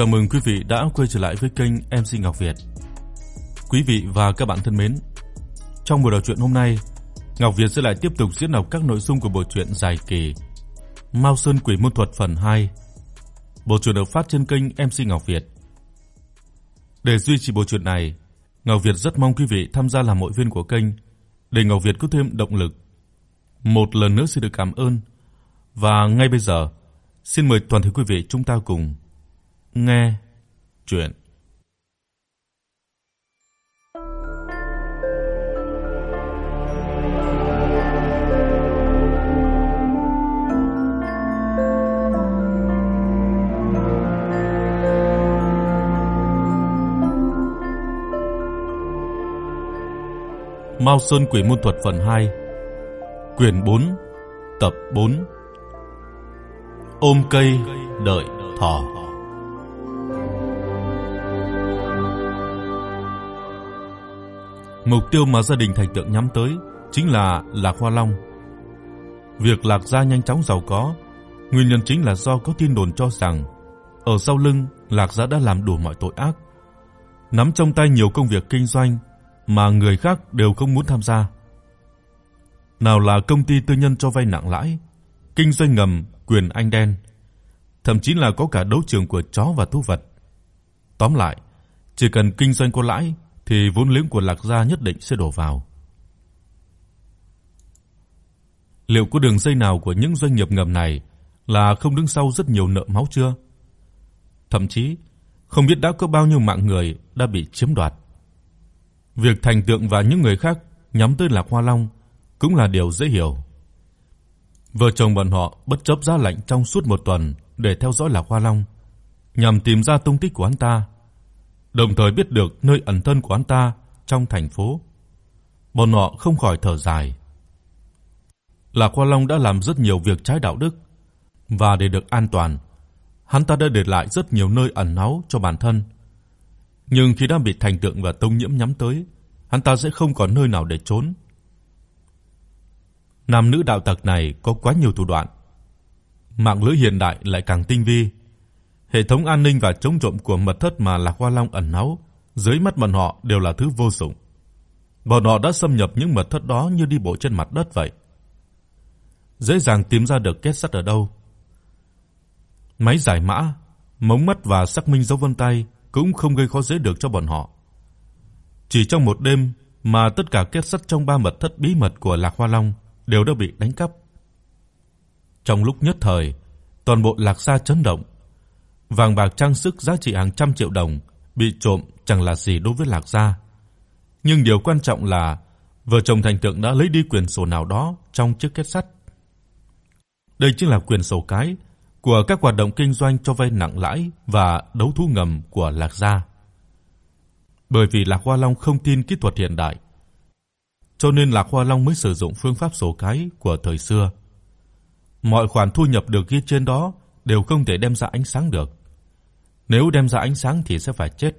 Chào mừng quý vị đã quay trở lại với kênh MC Ngọc Việt. Quý vị và các bạn thân mến, trong buổi đọc truyện hôm nay, Ngọc Việt sẽ lại tiếp tục diễn đọc các nội dung của bộ truyện dài kỳ Mao Sơn Quỷ Môn Thuật phần 2. Bộ truyện được phát trên kênh MC Ngọc Việt. Để duy trì bộ truyện này, Ngọc Việt rất mong quý vị tham gia làm hội viên của kênh để Ngọc Việt có thêm động lực. Một lần nữa xin được cảm ơn. Và ngay bây giờ, xin mời toàn thể quý vị chúng ta cùng nghe truyện. Mao Sơn Quỷ môn thuật phần 2. Quyển 4, tập 4. Ôm cây đợi thỏ. Mục tiêu mà gia đình Thành Tượng nhắm tới chính là Lạc Hoa Long. Việc Lạc gia nhanh chóng giàu có, nguyên nhân chính là do có tin đồn cho rằng ở sau lưng Lạc gia đã làm đủ mọi tội ác, nắm trong tay nhiều công việc kinh doanh mà người khác đều không muốn tham gia. Nào là công ty tư nhân cho vay nặng lãi, kinh doanh ngầm, quyền anh đen, thậm chí là có cả đấu trường của chó và thú vật. Tóm lại, chỉ cần kinh doanh có lãi thì vốn liếng của Lạc gia nhất định sẽ đổ vào. Liệu có đường dây nào của những doanh nghiệp ngầm này là không đứng sau rất nhiều nợ máu chưa? Thậm chí, không biết đã có bao nhiêu mạng người đã bị chiếm đoạt. Việc Thành Tượng và những người khác nhắm tới Lạc Hoa Long cũng là điều dễ hiểu. Vợ chồng bọn họ bất chấp ra lệnh trong suốt một tuần để theo dõi Lạc Hoa Long, nhằm tìm ra tung tích của hắn ta, đồng thời biết được nơi ẩn thân của hắn ta trong thành phố. Bọn họ không khỏi thở dài. Lạc Qua Long đã làm rất nhiều việc trái đạo đức và để được an toàn, hắn ta đã để lại rất nhiều nơi ẩn náu cho bản thân nhưng khi đã bị Thành Tượng và Tông Nhiễm nhắm tới, hắn ta sẽ không còn nơi nào để trốn. Nam nữ đạo tặc này có quá nhiều thủ đoạn. Mạng lưới hiện đại lại càng tinh vi. Hệ thống an ninh và chống trộm của mật thất mà Lạc Hoa Long ẩn náu, dưới mắt bọn họ đều là thứ vô dụng. Bọn họ đã xâm nhập những mật thất đó như đi bộ trên mặt đất vậy. Dễ dàng tìm ra được kết sắt ở đâu. Máy giải mã, mống mắt và xác minh dấu vân tay cũng không gây khó dễ được cho bọn họ. Chỉ trong một đêm mà tất cả kết sắt trong ba mật thất bí mật của Lạc Hoa Long đều đã bị đánh cắp. Trong lúc nhất thời, toàn bộ Lạc gia chấn động. Vàng bạc trang sức giá trị hàng trăm triệu đồng bị trộm chẳng là gì đối với Lạc gia. Nhưng điều quan trọng là vợ chồng Thành Tượng đã lấy đi quyền sổ nào đó trong chiếc kết sắt. Đây chính là quyền sổ cái của các hoạt động kinh doanh cho vay nặng lãi và đấu thú ngầm của Lạc gia. Bởi vì Lạc Hoa Long không tin kỹ thuật hiện đại, cho nên Lạc Hoa Long mới sử dụng phương pháp sổ cái của thời xưa. Mọi khoản thu nhập được ghi trên đó đều không thể đem ra ánh sáng được. Nếu đem ra ánh sáng thì sẽ phải chết.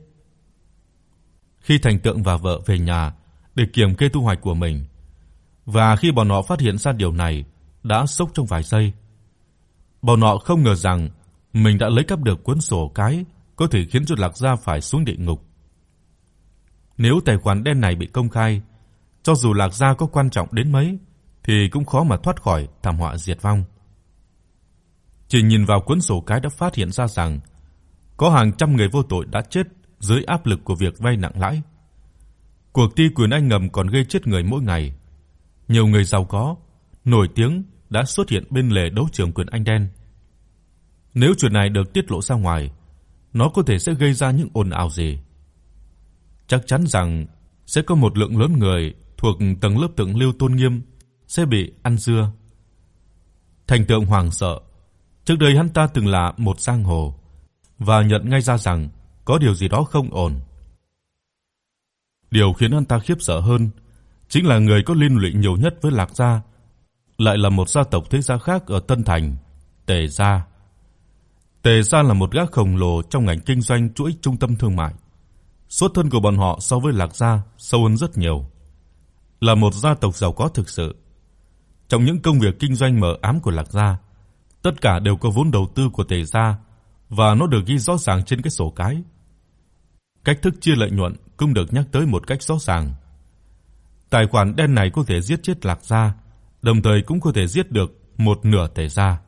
Khi Thành Tượng và vợ về nhà để kiểm kê thu hoạch của mình, và khi bọn họ phát hiện ra điều này, đã sốc trong vài giây. Bọn họ không ngờ rằng mình đã lấy cắp được cuốn sổ cái có thể khiến cho Lạc gia phải xuống địa ngục. Nếu tài khoản đen này bị công khai, cho dù Lạc gia có quan trọng đến mấy thì cũng khó mà thoát khỏi thảm họa diệt vong. Chỉ nhìn vào cuốn sổ cái đã phát hiện ra rằng có hàng trăm người vô tội đã chết dưới áp lực của việc vay nặng lãi. Cuộc thi quyền anh ngầm còn gây chết người mỗi ngày. Nhiều người giàu có, nổi tiếng đã xuất hiện bên lề đấu trường quyền anh đen. Nếu chuyện này được tiết lộ ra ngoài, nó có thể sẽ gây ra những ồn ào gì. Chắc chắn rằng sẽ có một lượng lớn người thuộc tầng lớp thượng lưu tôn nghiêm sẽ bị ăn dưa. Thành Tượng hoàng sợ, trước đây hắn ta từng là một giang hồ và nhận ngay ra rằng có điều gì đó không ổn. Điều khiến hắn ta khiếp sợ hơn chính là người có liên lụy nhiều nhất với Lạc gia lại là một gia tộc thế gia khác ở Tân Thành, Tề gia. Tề gia là một gã khổng lồ trong ngành kinh doanh chuỗi trung tâm thương mại. Xuất thân của bọn họ so với Lạc gia sâu hơn rất nhiều. Là một gia tộc giàu có thực sự. Trong những công việc kinh doanh mờ ám của Lạc gia, tất cả đều có vốn đầu tư của Tề gia và nó được ghi rõ ràng trên cái sổ cái. Cách thức chia lợi nhuận cũng được nhắc tới một cách rõ ràng. Tài khoản đen này có thể giết chết Lạc gia, đồng thời cũng có thể giết được một nửa tề gia.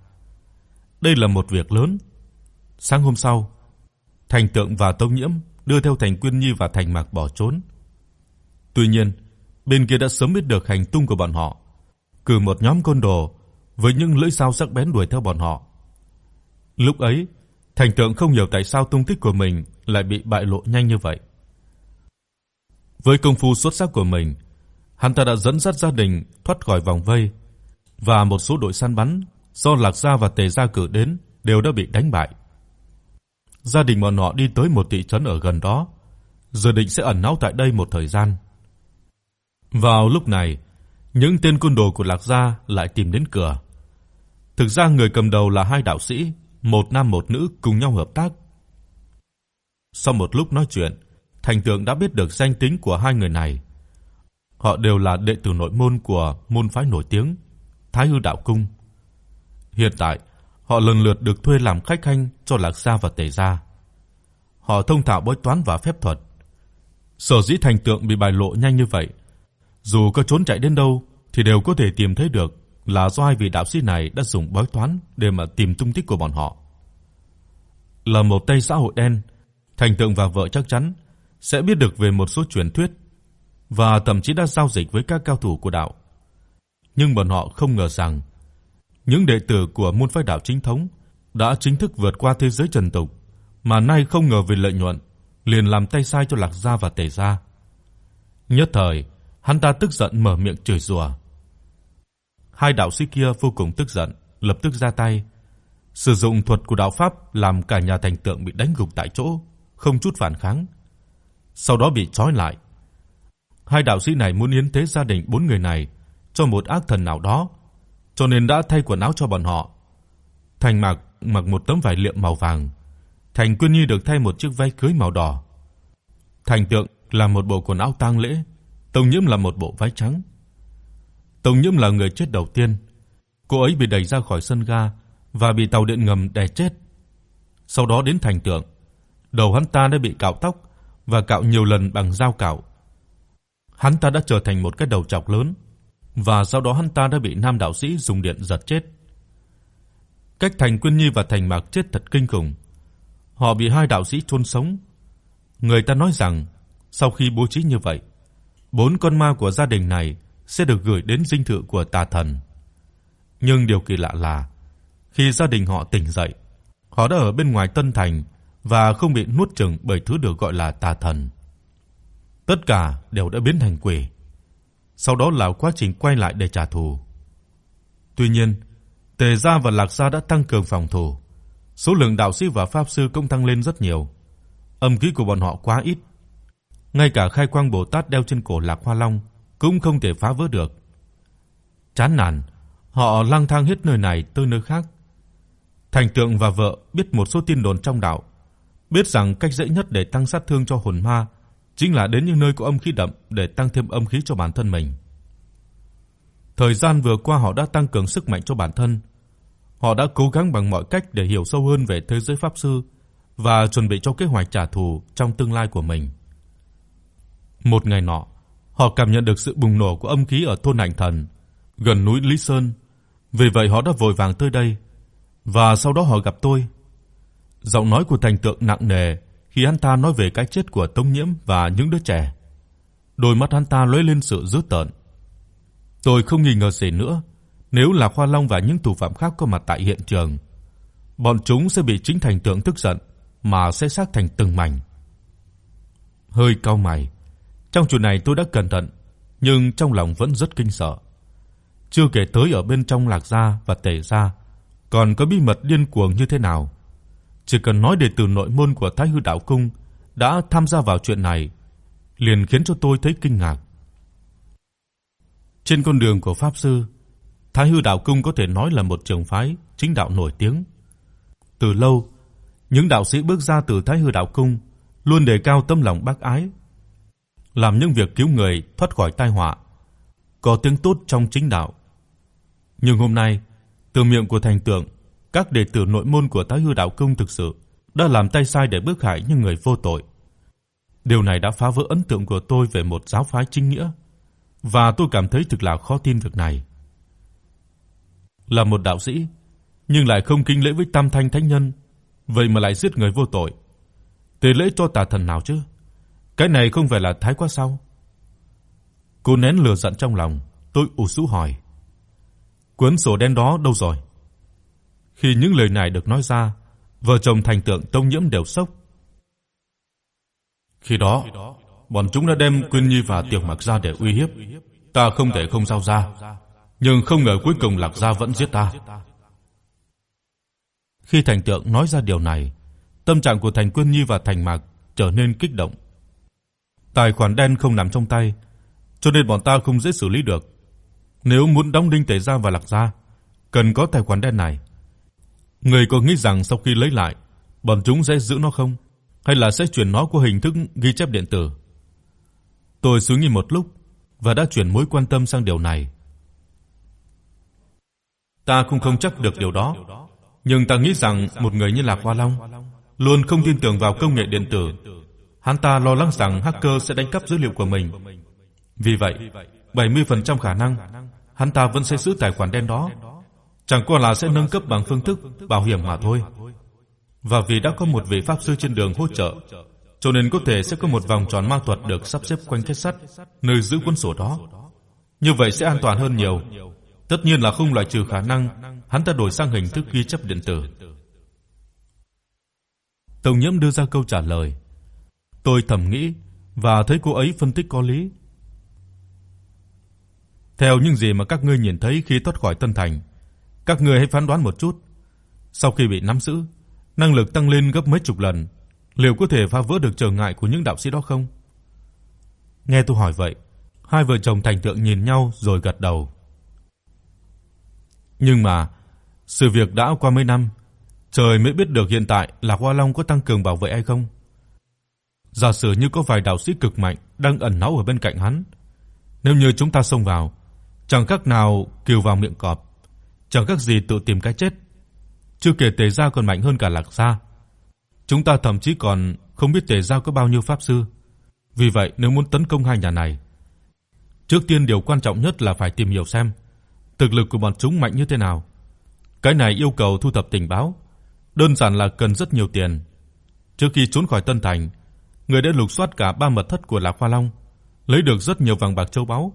Đây là một việc lớn. Sáng hôm sau, Thành Tượng và Tông Nhiễm đưa theo Thành Quyên Nhi và Thành Mạc bỏ trốn. Tuy nhiên, bên kia đã sớm biết được hành tung của bọn họ, cử một nhóm côn đồ với những lưỡi dao sắc bén đuổi theo bọn họ. Lúc ấy, Thành Tượng không hiểu tại sao tung tích của mình lại bị bại lộ nhanh như vậy. Với công phu xuất sắc của mình, hắn ta đã dẫn dắt gia đình thoát khỏi vòng vây và một số đội săn bắn do Lạc gia và Tề gia cử đến đều đã bị đánh bại. Gia đình bọn họ đi tới một thị trấn ở gần đó, dự định sẽ ẩn náu tại đây một thời gian. Vào lúc này, những tên côn đồ của Lạc gia lại tìm đến cửa. Thực ra người cầm đầu là hai đạo sĩ, một nam một nữ cùng nhau hợp tác. Sau một lúc nói chuyện, Thành Tượng đã biết được danh tính của hai người này. Họ đều là đệ tử nội môn của môn phái nổi tiếng Thái Hư Đạo Cung. Hiện tại, họ lần lượt được thuê làm khách khanh cho Lạc gia và Tề gia. Họ thông thạo bói toán và phép thuật. Sở dĩ Thành Tượng bị bại lộ nhanh như vậy, dù có trốn chạy đến đâu thì đều có thể tìm thấy được là do hai vị đạo sĩ này đã dùng bói toán để mà tìm tung tích của bọn họ. Là một tay xã hội đen, Thành Tượng và vợ chắc chắn sẽ biết được về một số truyền thuyết và thậm chí đã giao dịch với các cao thủ của đạo. Nhưng bọn họ không ngờ rằng những đệ tử của môn phái đạo chính thống đã chính thức vượt qua thế giới trần tục, mà nay không ngờ vì lợi nhuận liền làm tay sai cho Lạc gia và Tề gia. Nhất thời, hắn ta tức giận mở miệng chửi rủa. Hai đạo sĩ kia vô cùng tức giận, lập tức ra tay, sử dụng thuật của đạo pháp làm cả nhà thành tượng bị đánh gục tại chỗ, không chút phản kháng. Sau đó bị trói lại. Hai đạo sĩ này muốn yến tế gia đình bốn người này cho một ác thần nào đó, cho nên đã thay quần áo cho bọn họ. Thành Mạc mặc một tấm vải liệm màu vàng, Thành Quyên Nhi được thay một chiếc váy cưới màu đỏ. Thành Tượng là một bộ quần áo tang lễ, Tông Nhiễm là một bộ váy trắng. Tông Nhiễm là người chết đầu tiên. Cô ấy bị đẩy ra khỏi sân ga và bị tàu điện ngầm đè chết. Sau đó đến Thành Tượng, đầu hắn ta đã bị cạo tóc và cạo nhiều lần bằng dao cạo. Hắn ta đã trở thành một cái đầu trọc lớn và sau đó hắn ta đã bị nam đạo sĩ dùng điện giật chết. Cách Thành Quyên Nhi và Thành Mạc chết thật kinh khủng. Họ bị hai đạo sĩ chôn sống. Người ta nói rằng sau khi bố trí như vậy, bốn con ma của gia đình này sẽ được gửi đến dinh thự của tà thần. Nhưng điều kỳ lạ là khi gia đình họ tỉnh dậy, họ đã ở bên ngoài Tân Thành và không bị nuốt chửng bởi thứ được gọi là tà thần. Tất cả đều đã biến thành quỷ. Sau đó là quá trình quay lại để trả thù. Tuy nhiên, Tề gia và Lạc gia đã tăng cường phòng thủ. Số lượng đạo sĩ và pháp sư cũng tăng lên rất nhiều. Âm khí của bọn họ quá ít. Ngay cả Khai Quang Bồ Tát đeo trên cổ Lạc Hoa Long cũng không thể phá vỡ được. Chán nản, họ lang thang hết nơi này tới nơi khác. Thành Tượng và vợ biết một số tin đồn trong đạo, biết rằng cách dễ nhất để tăng sát thương cho hồn ma chính là đến những nơi có âm khí đậm để tăng thêm âm khí cho bản thân mình. Thời gian vừa qua họ đã tăng cường sức mạnh cho bản thân. Họ đã cố gắng bằng mọi cách để hiểu sâu hơn về thế giới pháp sư và chuẩn bị cho kế hoạch trả thù trong tương lai của mình. Một ngày nọ, họ cảm nhận được sự bùng nổ của âm khí ở thôn Hành Thần, gần núi Lý Sơn. Vì vậy họ đã vội vàng tới đây và sau đó họ gặp tôi. Giọng nói của Thành Tượng nặng nề khi hắn ta nói về cái chết của Tông Nhiễm và những đứa trẻ. Đôi mắt hắn ta lóe lên sự dữ tợn. Tôi không nghi ngờ gì nữa, nếu là Khoa Long và những thủ phạm khác có mặt tại hiện trường, bọn chúng sẽ bị chính Thành Tượng tức giận mà sẽ xác thành từng mảnh. Hơi cau mày, trong chuyện này tôi đã cẩn thận, nhưng trong lòng vẫn rất kinh sợ. Chưa kể tới ở bên trong Lạc gia và Tề gia còn có bí mật điên cuồng như thế nào. Chỉ cần nói đệ tử nội môn của Thái Hư đạo cung đã tham gia vào chuyện này, liền khiến cho tôi thấy kinh ngạc. Trên con đường của pháp sư, Thái Hư đạo cung có thể nói là một trường phái chính đạo nổi tiếng. Từ lâu, những đạo sĩ bước ra từ Thái Hư đạo cung luôn đề cao tâm lòng bác ái, làm những việc cứu người thoát khỏi tai họa, có tiếng tốt trong chính đạo. Nhưng hôm nay, từ miệng của thành tượng, các đệ tử nội môn của Thái Hư đạo cung thực sự đã làm tay sai để bức hại những người vô tội. Điều này đã phá vỡ ấn tượng của tôi về một giáo phái chính nghĩa, và tôi cảm thấy thực là khó tin việc này. Là một đạo sĩ, nhưng lại không kính lễ với Tam Thanh Thánh Nhân, vậy mà lại giết người vô tội. Tế lễ cho tà thần nào chứ? Cái này không phải là thái quá sao? Cô nén lửa giận trong lòng, tôi ủ sú hỏi: "Cuốn sổ đen đó đâu rồi?" Khi những lời này được nói ra, vợ chồng thành tượng Tông Nhiễm đều sốc. Khi đó, bọn chúng đã đem Quyên Nhi và Tiểu Mặc ra để uy hiếp, ta không thể không giao ra, nhưng không ngờ cuối cùng Lạc gia vẫn giết ta. Khi thành tượng nói ra điều này, tâm trạng của Thành Quyên Nhi và Thành Mạc trở nên kích động. Tài khoản đen không nằm trong tay, cho nên bọn ta không dễ xử lý được. Nếu muốn đóng đinh Tề gia và Lạc gia, cần có tài khoản đen này. Người có nghĩ rằng sau khi lấy lại, bọn chúng sẽ giữ nó không, hay là sẽ chuyển nó qua hình thức ghi chép điện tử? Tôi suy nghĩ một lúc và đã chuyển mối quan tâm sang điều này. Ta cũng không chắc được điều đó, nhưng ta nghĩ rằng một người như Lạc Hoa Long luôn không tin tưởng vào công nghệ điện tử. Hắn ta lo lắng rằng hacker sẽ đánh cắp dữ liệu của mình. Vì vậy, 70% khả năng hắn ta vẫn sẽ giữ tài khoản đen đó chẳng qua là sẽ nâng cấp bằng phương thức bảo hiểm mà thôi. Và vì đã có một vị pháp sư trên đường hỗ trợ, cho nên có thể sẽ có một vòng tròn ma thuật được sắp xếp quanh kết sắt nơi giữ cuốn sổ đó. Như vậy sẽ an toàn hơn nhiều. Tất nhiên là không loại trừ khả năng hắn ta đổi sang hình thức ghi chép điện tử. Tổng Nhiễm đưa ra câu trả lời. Tôi thầm nghĩ và thấy cô ấy phân tích có lý. Theo những gì mà các ngươi nhìn thấy khi thoát khỏi Tân Thành, các ngươi hãy phán đoán một chút. Sau khi bị nắm giữ, năng lực tăng lên gấp mấy chục lần, liệu có thể phá vỡ được trở ngại của những đạo sĩ đó không? Nghe tôi hỏi vậy, hai vợ chồng thành tượng nhìn nhau rồi gật đầu. Nhưng mà, sự việc đã qua mấy năm, trời mới biết được hiện tại Lạc Hoa Long có tăng cường bảo vệ hay không. Giả sử như có vài đạo sĩ cực mạnh đang ẩn náu ở bên cạnh hắn, nếu như chúng ta xông vào, chẳng khác nào kiều vào miệng cọp chẳng khác gì tự tìm cái chết. Chưa kể Tề gia còn mạnh hơn cả Lạc gia. Chúng ta thậm chí còn không biết Tề gia có bao nhiêu pháp sư. Vì vậy, nếu muốn tấn công hai nhà này, trước tiên điều quan trọng nhất là phải tìm hiểu xem thực lực của bọn chúng mạnh như thế nào. Cái này yêu cầu thu thập tình báo, đơn giản là cần rất nhiều tiền. Trước khi trốn khỏi Tân Thành, người đã lục soát cả ba mật thất của Lạc Hoa Long, lấy được rất nhiều vàng bạc châu báu.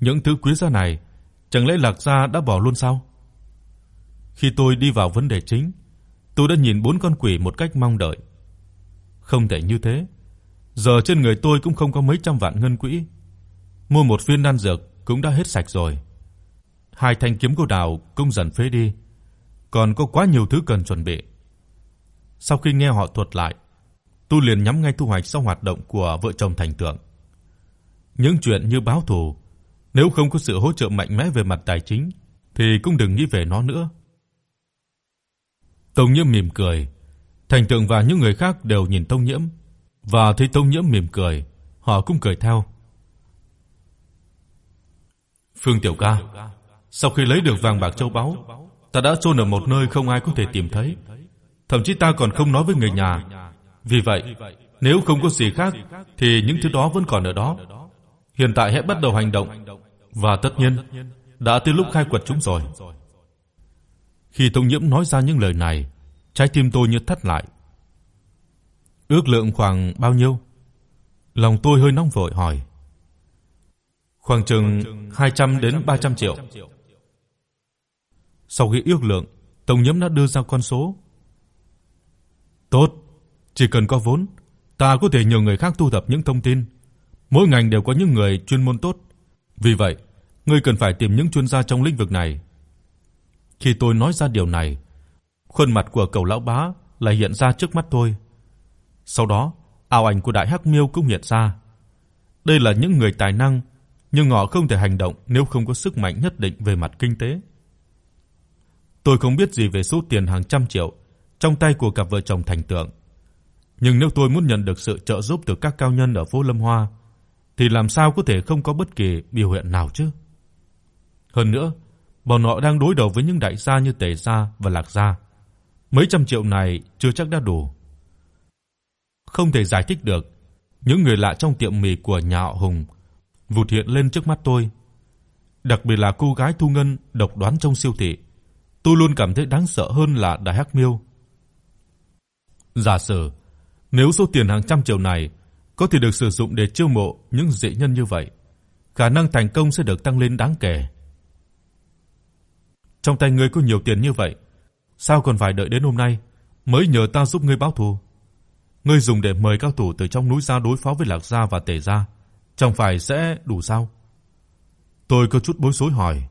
Những thứ quý giá này Chẳng lẽ Lạc gia đã bỏ luôn sao? Khi tôi đi vào vấn đề chính, tôi đã nhìn bốn con quỷ một cách mong đợi. Không thể như thế. Giờ trên người tôi cũng không có mấy trăm vạn ngân quỹ. Mua một viên đan dược cũng đã hết sạch rồi. Hai thanh kiếm cô đào cũng dần phế đi, còn có quá nhiều thứ cần chuẩn bị. Sau khi nghe họ thuật lại, tu liền nhắm ngay thu hoạch sau hoạt động của vợ chồng thành tượng. Những chuyện như báo thù, nếu không có sự hỗ trợ mạnh mẽ về mặt tài chính thì cũng đừng nghĩ về nó nữa. Tông Nhiễm mỉm cười, Thành Tượng và những người khác đều nhìn Tông Nhiễm và thấy Tông Nhiễm mỉm cười, họ cũng cười theo. Phương Tiểu Ca, sau khi lấy được vàng bạc châu báu, ta đã chôn ở một nơi không ai có thể tìm thấy, thậm chí ta còn không nói với người nhà. Vì vậy, nếu không có gì khác thì những thứ đó vẫn còn ở đó. Hiện tại hãy bắt đầu hành động và tất nhiên đã tới lúc khai quật chúng rồi. Khi tống Nhiễm nói ra những lời này, trái tim tôi như thắt lại. Ước lượng khoảng bao nhiêu? Lòng tôi hơi nóng vội hỏi. Khoảng chừng 200 đến 300 triệu. Sau khi ước lượng, tống Nhiễm đã đưa ra con số. Tốt, chỉ cần có vốn, ta có thể nhờ người khác thu thập những thông tin. Mỗi ngành đều có những người chuyên môn tốt, vì vậy, ngươi cần phải tìm những chuyên gia trong lĩnh vực này. Khi tôi nói ra điều này, khuôn mặt của cậu lão bá lại hiện ra trước mắt tôi. Sau đó, ảo ảnh của Đại Hắc Miêu cũng hiện ra. Đây là những người tài năng, nhưng họ không thể hành động nếu không có sức mạnh nhất định về mặt kinh tế. Tôi không biết gì về số tiền hàng trăm triệu trong tay của cặp vợ chồng thành tượng, nhưng nếu tôi muốn nhận được sự trợ giúp từ các cao nhân ở phố Lâm Hoa, thì làm sao có thể không có bất kỳ biểu hiện nào chứ? Hơn nữa, bọn họ đang đối đầu với những đại gia như Tề gia và Lạc gia. mấy trăm triệu này chưa chắc đã đủ. Không thể giải thích được, những người lạ trong tiệm mì của nhà họ Hùng vụt hiện lên trước mắt tôi. Đặc biệt là cô gái Thu Ngân độc đoán trong siêu thị, tôi luôn cảm thấy đáng sợ hơn là Đại Hắc Miêu. Giả sử nếu số tiền hàng trăm triệu này có thể được sử dụng để chiêu mộ những dị nhân như vậy, khả năng thành công sẽ được tăng lên đáng kể. Trong tay ngươi có nhiều tiền như vậy, sao còn phải đợi đến hôm nay mới nhờ ta giúp ngươi báo thù? Ngươi dùng để mời cao thủ từ trong núi ra đối phó với Lạc gia và Tề gia, chẳng phải sẽ đủ sao? Tôi có chút bối rối hỏi.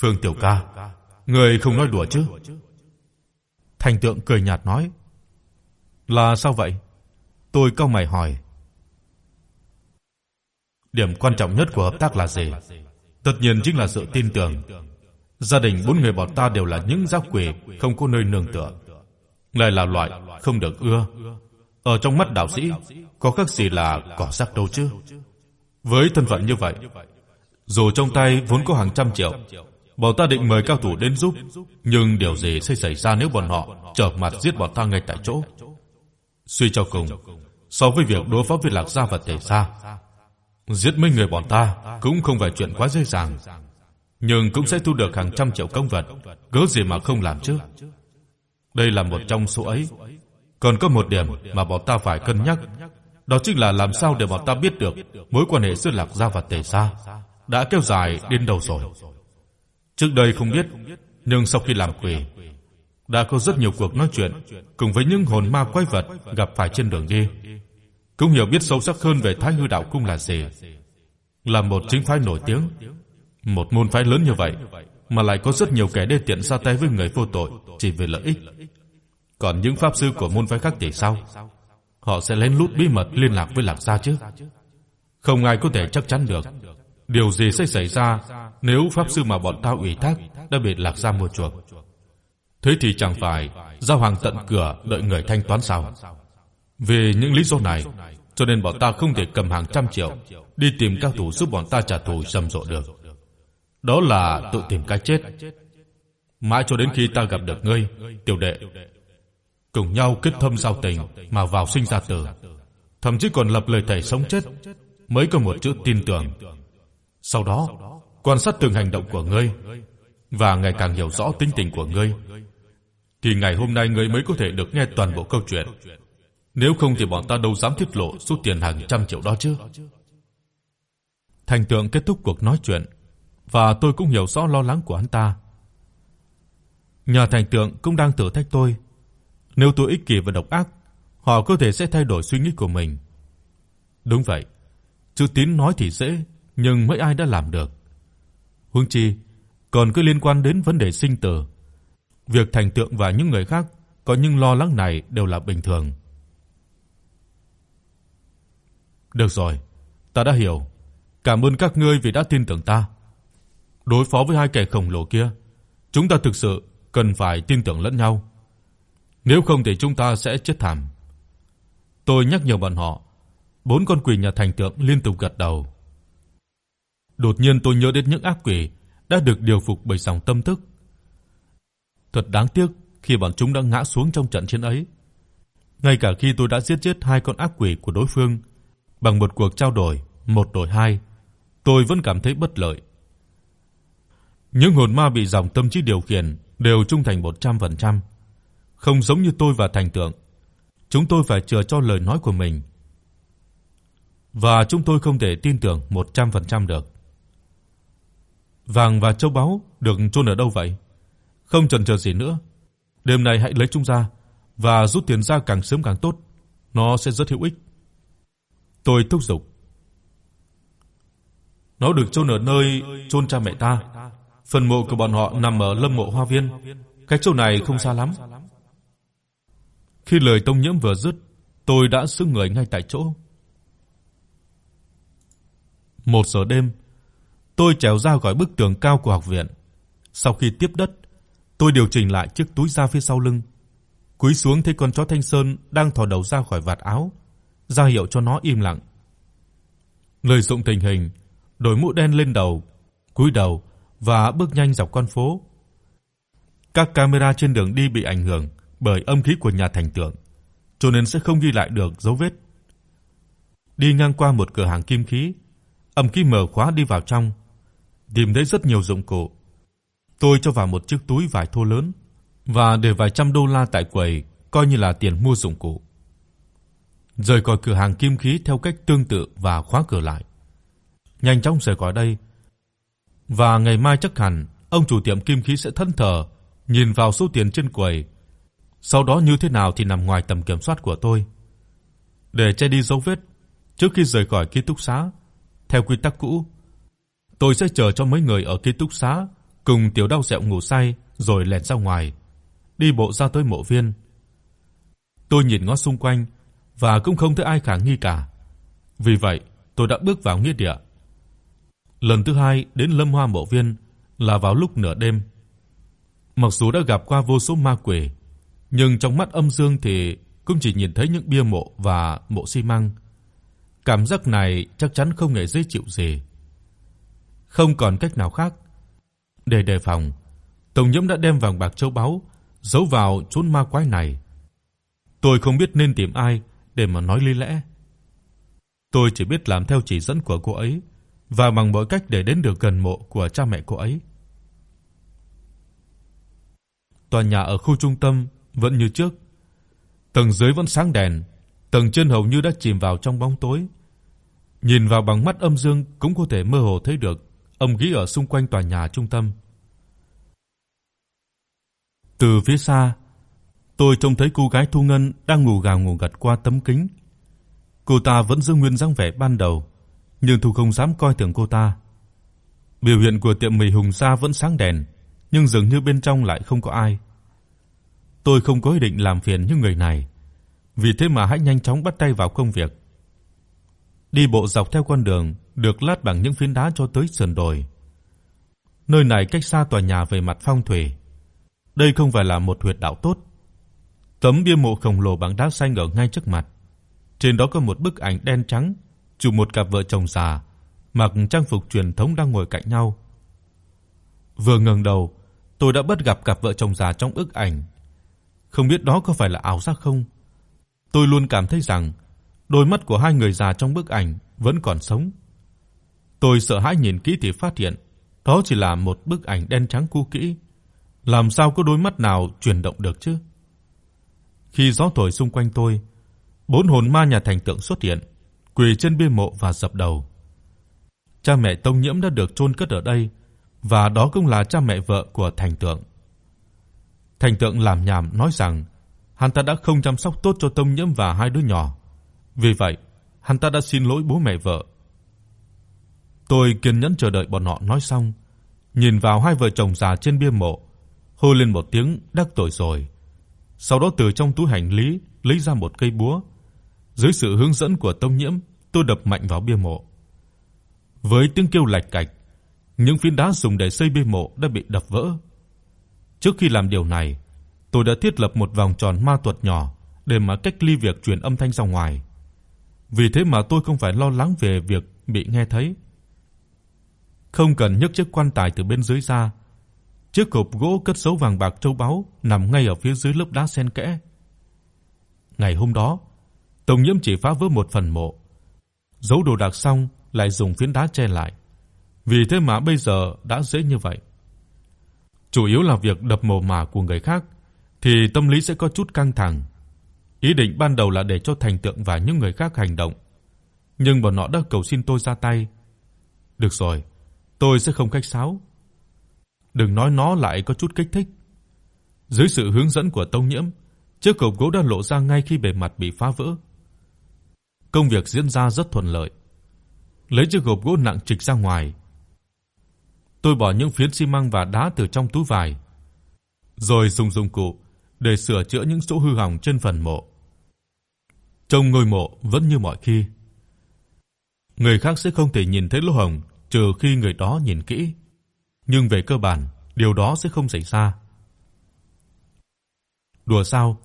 Phương Tiểu ca, ngươi không nói đùa chứ? Thành Tượng cười nhạt nói. Là sao vậy? Tôi cau mày hỏi. Điểm quan trọng nhất của hợp tác là gì? Tất nhiên chính là sự tin tưởng. Gia đình bốn người bọn ta đều là những giác quỷ không có nơi nương tựa, lại là loại không được ưa. Ở trong mắt đạo sĩ, có các gì là cỏ rác đâu chứ? Với thân phận như vậy, dù trong tay vốn có hàng trăm triệu, bọn ta định mời cao thủ đến giúp, nhưng điều gì sẽ xảy ra nếu bọn họ trở mặt giết bọn ta ngay tại chỗ? Suy cho cùng, so với việc đối phó với Lạc gia và Tề gia, giết mấy người bọn ta cũng không phải chuyện quá dễ dàng, nhưng cũng sẽ thu được hàng trăm triệu công vật, cớ gì mà không làm chứ? Đây là một trong số ấy. Còn có một điểm mà bọn ta phải cân nhắc, đó chính là làm sao để bọn ta biết được mối quan hệ giữa Lạc gia và Tề gia đã kéo dài đến đâu rồi. Trước đây không biết, nhưng sau khi làm quỷ, đã có rất nhiều cuộc nói chuyện cùng với những hồn ma quái vật gặp phải trên đường đi. Cũng hiểu biết sâu sắc hơn về Thái Hư đạo cung là gì. Là một chính phái nổi tiếng, một môn phái lớn như vậy mà lại có rất nhiều kẻ đê tiện ra tay với người vô tội chỉ vì lợi ích. Còn những pháp sư của môn phái khác thì sao? Họ sẽ lén lút bí mật liên lạc với Lạc gia chứ? Không ai có thể chắc chắn được điều gì sẽ xảy ra nếu pháp sư mà bọn ta ủy thác đã bị Lạc gia mua chuộc. Thế thì chẳng phải giao hàng tận cửa đợi người thanh toán sao? Vì những lý do này, cho nên bọn ta không thể cầm hàng trăm triệu đi tìm cao thủ giúp bọn ta trả thù rầm rộ được. Đó là tự tìm cái chết. Mãi cho đến khi ta gặp được ngươi, tiểu đệ, cùng nhau kết thâm giao tình mà vào sinh ra tử, thậm chí còn lập lời thề sống chết, mới có một chữ tin tưởng. Sau đó, quan sát từng hành động của ngươi và ngày càng hiểu rõ tính tình của ngươi, thì ngày hôm nay ngươi mới có thể được nghe toàn bộ câu chuyện. Nếu không thì bọn ta đâu dám tiết lộ số tiền hàng trăm triệu đó chứ. Thành Tượng kết thúc cuộc nói chuyện và tôi cũng hiểu rõ lo lắng của hắn ta. Nhà Thành Tượng cũng đang thử thách tôi. Nếu tôi ích kỷ và độc ác, họ có thể sẽ thay đổi suy nghĩ của mình. Đúng vậy. Chữ tín nói thì dễ, nhưng mấy ai đã làm được. Huống chi còn cứ liên quan đến vấn đề sinh tử. Việc Thành Tượng và những người khác có những lo lắng này đều là bình thường. Được rồi, ta đã hiểu. Cảm ơn các ngươi vì đã tin tưởng ta. Đối phó với hai kẻ khổng lồ kia, chúng ta thực sự cần phải tin tưởng lẫn nhau. Nếu không thì chúng ta sẽ chết thảm. Tôi nhắc nhở bọn họ. Bốn con quỷ nhà thành tượng liên tục gật đầu. Đột nhiên tôi nhớ đến những ác quỷ đã được điều phục bởi dòng tâm thức. Thật đáng tiếc khi bọn chúng đã ngã xuống trong trận chiến ấy. Ngay cả khi tôi đã giết chết hai con ác quỷ của đối phương bằng một cuộc trao đổi một đổi hai, tôi vẫn cảm thấy bất lợi. Những hồn ma bị dòng tâm trí điều khiển đều trung thành 100%, không giống như tôi và Thành Tượng. Chúng tôi phải chờ cho lời nói của mình. Và chúng tôi không thể tin tưởng 100% được. Vàng và châu báu được chôn ở đâu vậy? Không chần chờ gì nữa, đêm nay hãy lấy chúng ra và rút tiền ra càng sớm càng tốt, nó sẽ rất hữu ích. Tôi thúc giục. Nó được chôn ở nơi chôn cha mẹ ta. Phần mộ của bọn họ nằm ở Lâm mộ Hoa Viên. Cái chỗ này không xa lắm. Khi lời Tông Nhiễm vừa dứt, tôi đã sững người ngay tại chỗ. Một giờ đêm, tôi trèo ra khỏi bức tường cao của học viện. Sau khi tiếp đất, tôi điều chỉnh lại chiếc túi da phía sau lưng, cúi xuống thấy con chó Thanh Sơn đang thò đầu ra khỏi vạt áo, ra hiệu cho nó im lặng. Lợi dụng tình hình, đội mũ đen lên đầu, cúi đầu và bước nhanh dọc con phố. Các camera trên đường đi bị ảnh hưởng bởi âm khí của nhà thành tượng, cho nên sẽ không ghi lại được dấu vết. Đi ngang qua một cửa hàng kim khí, âm khí mở khóa đi vào trong, tìm thấy rất nhiều dụng cụ. Tôi cho vào một chiếc túi vải thô lớn và để vài trăm đô la tại quầy coi như là tiền mua dụng cụ. Rời khỏi cửa hàng kim khí theo cách tương tự và khóa cửa lại. Nhanh chóng rời khỏi đây. Và ngày mai chắc hẳn ông chủ tiệm kim khí sẽ thẫn thờ nhìn vào số tiền trên quầy. Sau đó như thế nào thì nằm ngoài tầm kiểm soát của tôi. Để che đi dấu vết trước khi rời khỏi ký túc xá, theo quy tắc cũ, tôi sẽ chờ cho mấy người ở ký túc xá cùng tiểu đau sẹo ngủ say rồi lẻn ra ngoài, đi bộ ra tới mộ viên. Tôi nhìn ngó xung quanh và cũng không thấy ai khả nghi cả. Vì vậy, tôi đã bước vào nghĩa địa. Lần thứ hai đến Lâm Hoa mộ viên là vào lúc nửa đêm. Mặc dù đã gặp qua vô số ma quỷ, nhưng trong mắt âm dương thì cũng chỉ nhìn thấy những bia mộ và mộ xi măng. Cảm giác này chắc chắn không hề dễ chịu gì. Không còn cách nào khác. Để đề phòng, Tống Nhiễm đã đem vàng bạc châu báu giấu vào chốn ma quái này. Tôi không biết nên tìm ai để mà nói lý lẽ. Tôi chỉ biết làm theo chỉ dẫn của cô ấy và bằng mọi cách để đến được gần mộ của cha mẹ cô ấy. Tòa nhà ở khu trung tâm vẫn như trước. Tầng dưới vẫn sáng đèn, tầng trên hầu như đã chìm vào trong bóng tối. Nhìn vào bằng mắt âm dương cũng có thể mơ hồ thấy được âm khí ở xung quanh tòa nhà trung tâm. Từ phía xa, tôi trông thấy cô gái Thu Ngân đang ngủ gà ngủ gật qua tấm kính. Cô ta vẫn giữ nguyên dáng vẻ ban đầu, nhưng Thu không dám coi thường cô ta. Biểu hiện của tiệm mì Hùng Sa vẫn sáng đèn, nhưng dường như bên trong lại không có ai. Tôi không có ý định làm phiền những người này, vì thế mà hãy nhanh chóng bắt tay vào công việc. Đi bộ dọc theo con đường được lát bằng những phiến đá cho tới sườn đồi. Nơi này cách xa tòa nhà về mặt phong thủy. Đây không phải là một huyệt đạo tốt. Tấm bia mộ khổng lồ bằng đá xanh ở ngay trước mặt. Trên đó có một bức ảnh đen trắng chụp một cặp vợ chồng già mặc trang phục truyền thống đang ngồi cạnh nhau. Vừa ngẩng đầu, tôi đã bất gặp cặp vợ chồng già trong bức ảnh. Không biết đó có phải là ảo giác không? Tôi luôn cảm thấy rằng đôi mắt của hai người già trong bức ảnh vẫn còn sống. Tôi sợ hãi nhìn kỹ thì phát hiện đó chỉ là một bức ảnh đen trắng cũ kỹ, làm sao có đôi mắt nào chuyển động được chứ? Khi gió thổi xung quanh tôi, bốn hồn ma nhà thành tượng xuất hiện, quỳ trên bia mộ và dập đầu. Cha mẹ Tông Nhiễm đã được chôn cất ở đây, và đó cũng là cha mẹ vợ của thành tượng. Thành tượng làm nhảm nói rằng hắn ta đã không chăm sóc tốt cho Tông Nhiễm và hai đứa nhỏ. Vì vậy, hắn ta đã xin lỗi bố mẹ vợ. Tôi kiên nhẫn chờ đợi bọn họ nói xong, nhìn vào hai vợ chồng già trên bia mộ, hô lên một tiếng đắc tội rồi. Sau đó từ trong túi hành lý lấy ra một cây búa. Dưới sự hướng dẫn của Tông Nhiễm, tôi đập mạnh vào bia mộ. Với tiếng kêu lạch cạch, những phiến đá dùng để xây bia mộ đã bị đập vỡ. Trước khi làm điều này, tôi đã thiết lập một vòng tròn ma thuật nhỏ để mà cách ly việc truyền âm thanh ra ngoài. Vì thế mà tôi không phải lo lắng về việc bị nghe thấy. Không cần nhấc chiếc quan tài từ bên dưới ra, chiếc hộp gỗ cất dấu vàng bạc châu báu nằm ngay ở phía dưới lớp đá xen kẽ. Ngày hôm đó, Tông Nhiễm chỉ phá vỡ một phần mộ, giấu đồ đạc xong lại dùng phiến đá che lại. Vì thế mà bây giờ đã dễ như vậy. Chủ yếu là việc đập mồ mả của người khác thì tâm lý sẽ có chút căng thẳng. Ý định ban đầu là để cho thành tượng và những người khác hành động, nhưng bọn nó đã cầu xin tôi ra tay. Được rồi, tôi sẽ không khách sáo. Đừng nói nó lại có chút kích thích. Dưới sự hướng dẫn của Tông Nhiễm, chiếc cột gỗ đã lộ ra ngay khi bề mặt bị phá vỡ. Công việc diễn ra rất thuận lợi. Lấy chiếc cột gỗ nặng trịch ra ngoài. Tôi bỏ những phiến xi măng và đá từ trong túi vải, rồi dùng dụng cụ để sửa chữa những chỗ hư hỏng trên phần mộ. Trong ngôi mộ vẫn như mọi khi. Người khác sẽ không thể nhìn thấy lỗ hổng trừ khi người đó nhìn kỹ. Nhưng về cơ bản, điều đó sẽ không xảy ra. Đùa sao?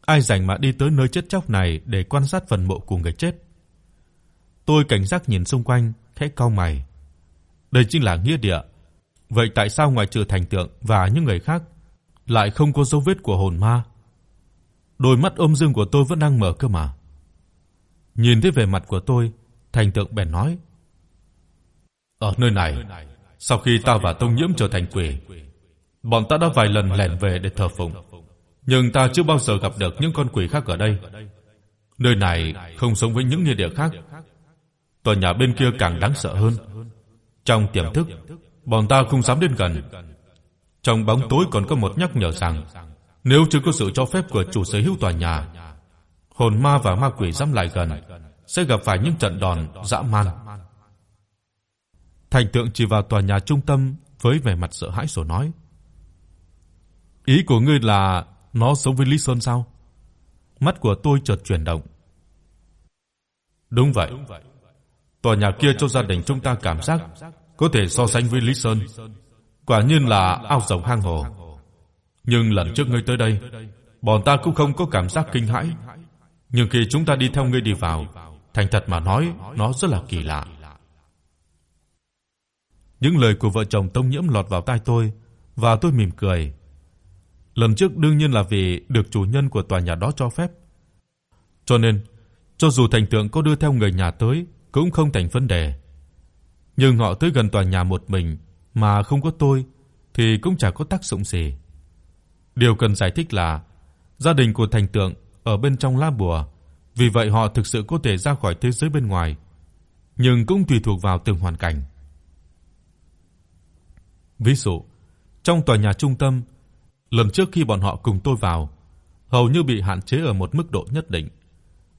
Ai rảnh mà đi tới nơi chết chóc này để quan sát phần mộ của người chết? Tôi cảnh giác nhìn xung quanh, khẽ cau mày. Đây chính là nghĩa địa. Vậy tại sao ngoài trừ thành tượng và những người khác lại không có dấu vết của hồn ma. Đôi mắt ôm dương của tôi vẫn đang mở cơ mà. Nhìn thấy vẻ mặt của tôi, Thành Tượng bèn nói: "Ở nơi này, sau khi ta và Tông Nhiễm trở thành quỷ, bọn ta đã vài lần lẻn về để thờ phụng, nhưng ta chưa bao giờ gặp được những con quỷ khác ở đây. Nơi này không giống với những nơi địa khác. Tòa nhà bên kia càng đáng sợ hơn. Trong tiềm thức, bọn ta không dám đến gần. Trong bóng tối còn có một nhắc nhở rằng, nếu chưa có sự cho phép của chủ sở hữu tòa nhà, hồn ma và ma quỷ dám lại gần sẽ gặp phải những trận đòn dã man. Thành tượng chỉ vào tòa nhà trung tâm với vẻ mặt sợ hãi rồi nói: "Ý của ngươi là nó sống với Lý Sơn sao?" Mắt của tôi chợt chuyển động. Đúng vậy. Tòa nhà kia cho gia đình chúng ta cảm giác có thể so sánh với Lý Sơn. Quả nhiên là ao rộng hang hồ. Nhưng lần trước ngươi tới đây, bọn ta cũng không có cảm giác kinh hãi. Nhưng khi chúng ta đi theo ngươi đi vào, thành thật mà nói, nó rất là kỳ lạ. Những lời của vợ chồng Tông Nhiễm lọt vào tai tôi và tôi mỉm cười. Lần trước đương nhiên là vì được chủ nhân của tòa nhà đó cho phép. Cho nên, cho dù thành tượng có đưa theo người nhà tới cũng không thành vấn đề. Nhưng họ tới gần tòa nhà một mình mà không có tôi thì cũng chẳng có tác dụng gì. Điều cần giải thích là gia đình của thành tượng ở bên trong lá bùa, vì vậy họ thực sự có thể ra khỏi thế giới bên ngoài, nhưng cũng tùy thuộc vào từng hoàn cảnh. Ví dụ, trong tòa nhà trung tâm, lần trước khi bọn họ cùng tôi vào, hầu như bị hạn chế ở một mức độ nhất định.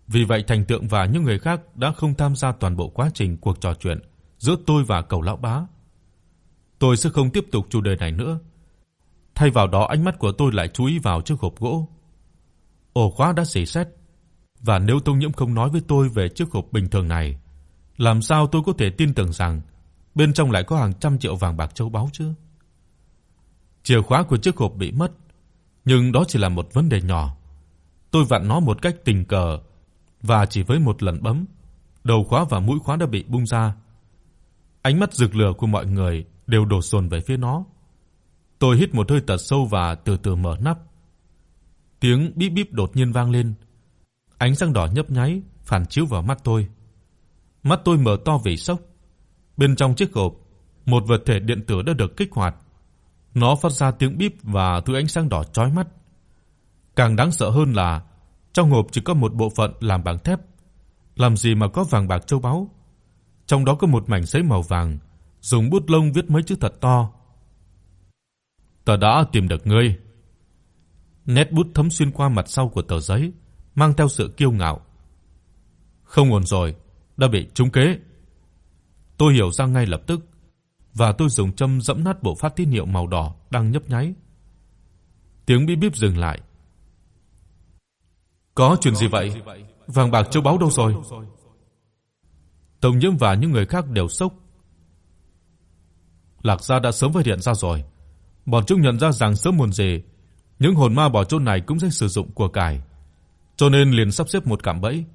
Vì vậy Thành Tượng và những người khác đã không tham gia toàn bộ quá trình cuộc trò chuyện giữa tôi và Cầu lão bá. Tôi sẽ không tiếp tục chủ đề này nữa. Thay vào đó ánh mắt của tôi lại chú ý vào chiếc hộp gỗ. Ổ khóa đã xỉ sét, và nếu Tông Nhiễm không nói với tôi về chiếc hộp bình thường này, làm sao tôi có thể tin tưởng rằng bên trong lại có hàng trăm triệu vàng bạc châu báu chứ? Chìa khóa của chiếc hộp bị mất, nhưng đó chỉ là một vấn đề nhỏ. Tôi vặn nó một cách tình cờ và chỉ với một lần bấm, đầu khóa và mũi khóa đã bị bung ra. Ánh mắt rực lửa của mọi người đều đổ dồn về phía nó. Tôi hít một hơi thật sâu và từ từ mở nắp. Tiếng bíp bíp đột nhiên vang lên. Ánh sáng đỏ nhấp nháy phản chiếu vào mắt tôi. Mắt tôi mở to vì sốc. Bên trong chiếc hộp, một vật thể điện tử đã được kích hoạt. Nó phát ra tiếng bíp và thứ ánh sáng đỏ chói mắt. Càng đáng sợ hơn là trong hộp chỉ có một bộ phận làm bằng thép, làm gì mà có vàng bạc châu báu. Trong đó có một mảnh giấy màu vàng, dùng bút lông viết mấy chữ thật to. "Ta đã tìm được ngươi." Nét bút thấm xuyên qua mặt sau của tờ giấy, mang theo sự kiêu ngạo. Không ổn rồi, đã bị trúng kế. Tôi hiểu ra ngay lập tức và tôi dùng châm dẫm nát bộ phát tín hiệu màu đỏ đang nhấp nháy. Tiếng bíp bíp dừng lại. Có chuyện gì vậy? Vàng bạc châu báu đâu rồi? Tông Nhiễm và những người khác đều sốc. Lạc gia đã sớm phát hiện ra rồi. Bọn chúng nhận ra rằng sớm muộn gì những hồn ma bỏ chôn này cũng sẽ sử dụng của cải, cho nên liền sắp xếp một cạm bẫy.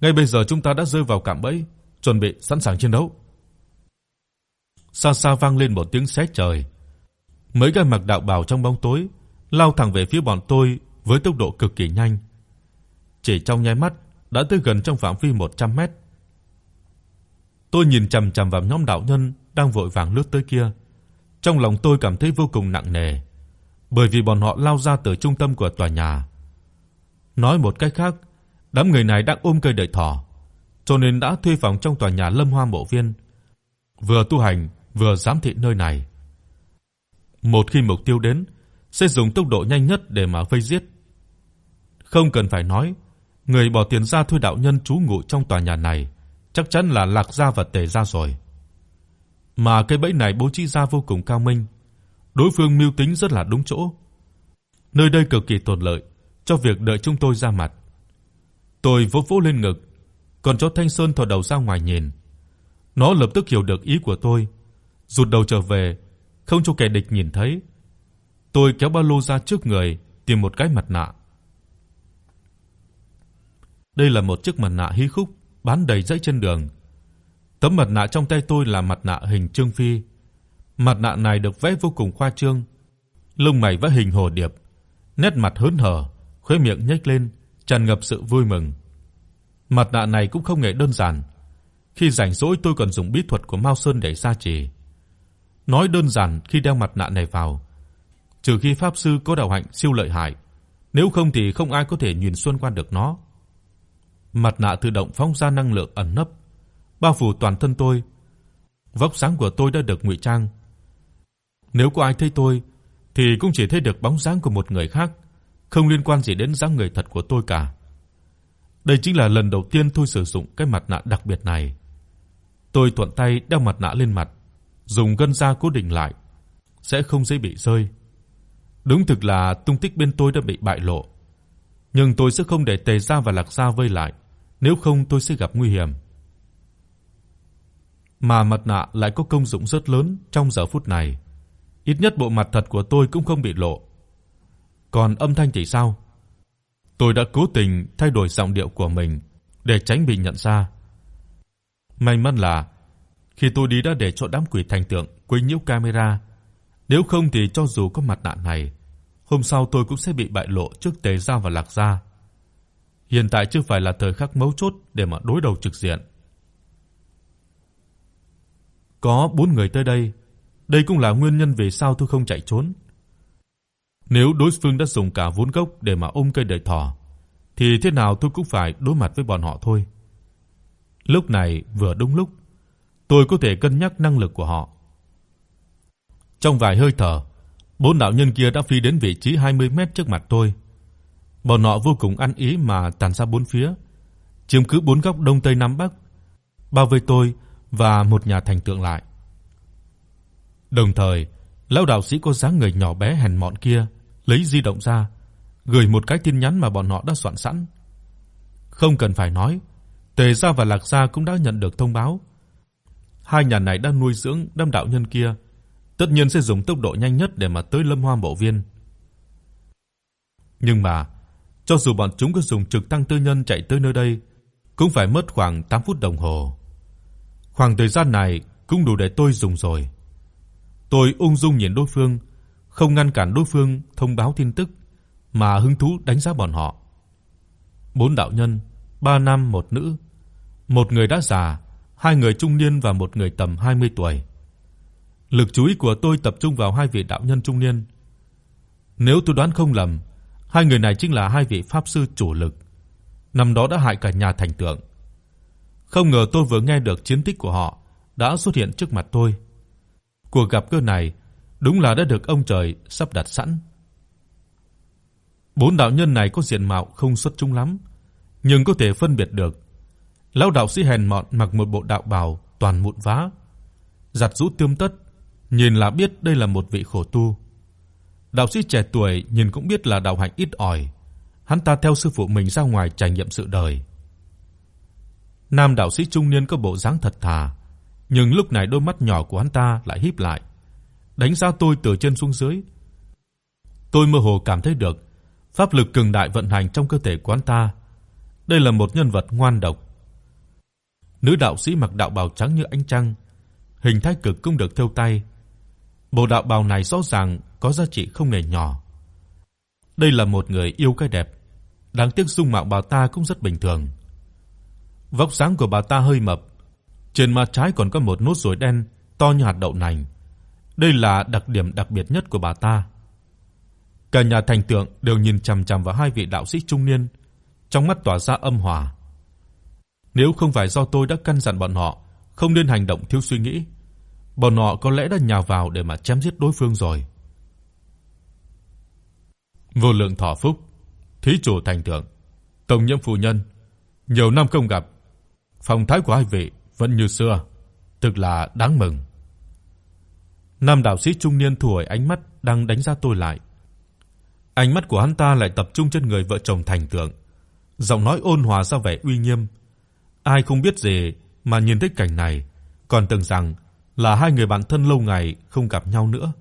Ngay bây giờ chúng ta đã rơi vào cạm bẫy, chuẩn bị sẵn sàng chiến đấu. Xa xa vang lên một tiếng sét trời. Mấy cái mặc đạo bào trong bóng tối lao thẳng về phía bọn tôi với tốc độ cực kỳ nhanh. Chỉ trong nháy mắt đã tới gần trong phạm vi 100 mét. Tôi nhìn chằm chằm vào nhóm đạo nhân đang vội vàng lướt tới kia. Trong lòng tôi cảm thấy vô cùng nặng nề, bởi vì bọn họ lao ra từ trung tâm của tòa nhà. Nói một cách khác, đám người này đang ôm cây đợi thỏ, cho nên đã thuê phòng trong tòa nhà Lâm Hoa Mộ Viên, vừa tu hành vừa giám thị nơi này. Một khi mục tiêu đến, sẽ dùng tốc độ nhanh nhất để mà vây giết. Không cần phải nói, người bỏ tiền ra thuê đạo nhân trú ngụ trong tòa nhà này, chắc chắn là Lạc gia và Tề gia rồi. Mà cái bẫy này bố trí ra vô cùng cao minh, đối phương mưu tính rất là đúng chỗ. Nơi đây cực kỳ thuận lợi cho việc đợi chúng tôi ra mặt. Tôi vỗ vỗ lên ngực, còn cho Thanh Sơn thò đầu ra ngoài nhìn. Nó lập tức hiểu được ý của tôi, rụt đầu trở về, không cho kẻ địch nhìn thấy. Tôi kéo ba lô ra trước người, tìm một cái mặt nạ. Đây là một chiếc mặt nạ hí khúc bán đầy dãy trên đường. Tấm mặt nạ trong tay tôi là mặt nạ hình trương phi. Mặt nạ này được vẽ vô cùng khoa trương, lông mày vẽ hình hồ điệp, nét mặt hớn hở, khóe miệng nhếch lên, tràn ngập sự vui mừng. Mặt nạ này cũng không hề đơn giản. Khi rảnh rỗi tôi còn dùng bí thuật của Mao Sơn để gia trì. Nói đơn giản khi đeo mặt nạ này vào, trừ khi pháp sư có đạo hạnh siêu lợi hại, nếu không thì không ai có thể nhìn xuyên qua được nó. Mặt nạ tự động phóng ra năng lượng ẩn nấp, bao phủ toàn thân tôi. Vóc dáng của tôi đã được ngụy trang. Nếu có ai thấy tôi thì cũng chỉ thấy được bóng dáng của một người khác, không liên quan gì đến dáng người thật của tôi cả. Đây chính là lần đầu tiên tôi sử dụng cái mặt nạ đặc biệt này. Tôi thuận tay đeo mặt nạ lên mặt, dùng gân da cố định lại, sẽ không dễ bị rơi. Đúng thực là tung tích bên tôi đã bị bại lộ, nhưng tôi sẽ không để Tề gia và Lạc gia vây lại, nếu không tôi sẽ gặp nguy hiểm. Mà mặt nạ lại có công dụng rất lớn trong giờ phút này. Ít nhất bộ mặt thật của tôi cũng không bị lộ. Còn âm thanh thì sao? Tôi đã cố tình thay đổi giọng điệu của mình để tránh bị nhận ra. May mắn là khi tôi đi đã để cho đám quỷ thành tượng quấy nhiễu camera, nếu không thì cho dù có mặt nạ này, hôm sau tôi cũng sẽ bị bại lộ trước Tề gia và Lạc gia. Hiện tại chưa phải là thời khắc mấu chốt để mà đối đầu trực diện. Có bốn người tới đây, đây cũng là nguyên nhân vì sao tôi không chạy trốn. Nếu đối phương đã dùng cả vốn gốc để mà ôm cây đợi thỏ, thì thế nào tôi cũng phải đối mặt với bọn họ thôi. Lúc này vừa đúng lúc, tôi có thể cân nhắc năng lực của họ. Trong vài hơi thở, bốn đạo nhân kia đã phi đến vị trí 20 mét trước mặt tôi. Bọn họ vô cùng ăn ý mà tản ra bốn phía, chiếm cứ bốn góc đông tây nam bắc, bao vây tôi và một nhà thành tượng lại. Đồng thời, lão đạo sĩ có dáng người nhỏ bé hèn mọn kia lấy di động ra, gửi một cái tin nhắn mà bọn họ đã soạn sẵn. Không cần phải nói, Tề gia và Lạc gia cũng đã nhận được thông báo. Hai nhà này đang nuôi dưỡng đâm đạo nhân kia, tất nhiên sẽ dùng tốc độ nhanh nhất để mà tới Lâm Hoa Mộ Viên. Nhưng mà, cho dù bọn chúng có dùng trực tăng tư nhân chạy tới nơi đây, cũng phải mất khoảng 8 phút đồng hồ. Khoảng thời gian này cũng đủ để tôi dùng rồi. Tôi ung dung nhìn đối phương, không ngăn cản đối phương thông báo tin tức, mà hứng thú đánh giá bọn họ. Bốn đạo nhân, ba nam một nữ, một người đã già, hai người trung niên và một người tầm 20 tuổi. Lực chú ý của tôi tập trung vào hai vị đạo nhân trung niên. Nếu tôi đoán không lầm, hai người này chính là hai vị pháp sư chủ lực, năm đó đã hại cả nhà thành tượng. Không ngờ tôi vừa nghe được chiến tích của họ đã xuất hiện trước mặt tôi. Cuộc gặp gỡ này đúng là đã được ông trời sắp đặt sẵn. Bốn đạo nhân này có diện mạo không xuất chúng lắm, nhưng có thể phân biệt được. Lão đạo sĩ hèn mọn mặc một bộ đạo bào toàn mụn vá, giặt rũ tươm tất, nhìn là biết đây là một vị khổ tu. Đạo sĩ trẻ tuổi nhìn cũng biết là đạo hạnh ít ỏi, hắn ta theo sư phụ mình ra ngoài trải nghiệm sự đời. Nam đạo sĩ trung niên có bộ dáng thật thà, nhưng lúc này đôi mắt nhỏ của hắn ta lại híp lại, đánh giá tôi từ trên xuống dưới. Tôi mơ hồ cảm thấy được pháp lực cường đại vận hành trong cơ thể của hắn ta. Đây là một nhân vật ngoan độc. Nữ đạo sĩ mặc đạo bào trắng như ánh trăng, hình thái cực cũng được thêu tay. Bộ đạo bào này rõ ràng có giá trị không hề nhỏ. Đây là một người yêu cái đẹp, đáng tiếc dung mạo bà ta cũng rất bình thường. Vóc dáng của bà ta hơi mập, trên má trái còn có một nốt ruồi đen to như hạt đậu nành. Đây là đặc điểm đặc biệt nhất của bà ta. Cả nhà thành tượng đều nhìn chằm chằm vào hai vị đạo sĩ trung niên, trong mắt tỏa ra âm hòa. Nếu không phải do tôi đã căn dặn bọn họ không nên hành động thiếu suy nghĩ, bọn họ có lẽ đã nhào vào để mà chém giết đối phương rồi. Vô lượng thọ phúc, thí chủ thành tượng, tổng nhiệm phu nhân, nhiều năm không gặp, phong thái của hai vị vẫn như xưa, thực là đáng mừng. Nam đạo sĩ trung niên thu hồi ánh mắt đang đánh giá tôi lại. Ánh mắt của hắn ta lại tập trung trên người vợ chồng thành tượng, giọng nói ôn hòa ra vẻ uy nghiêm. Ai không biết gì mà nhìn thấy cảnh này, còn tưởng rằng là hai người bạn thân lâu ngày không gặp nhau nữa.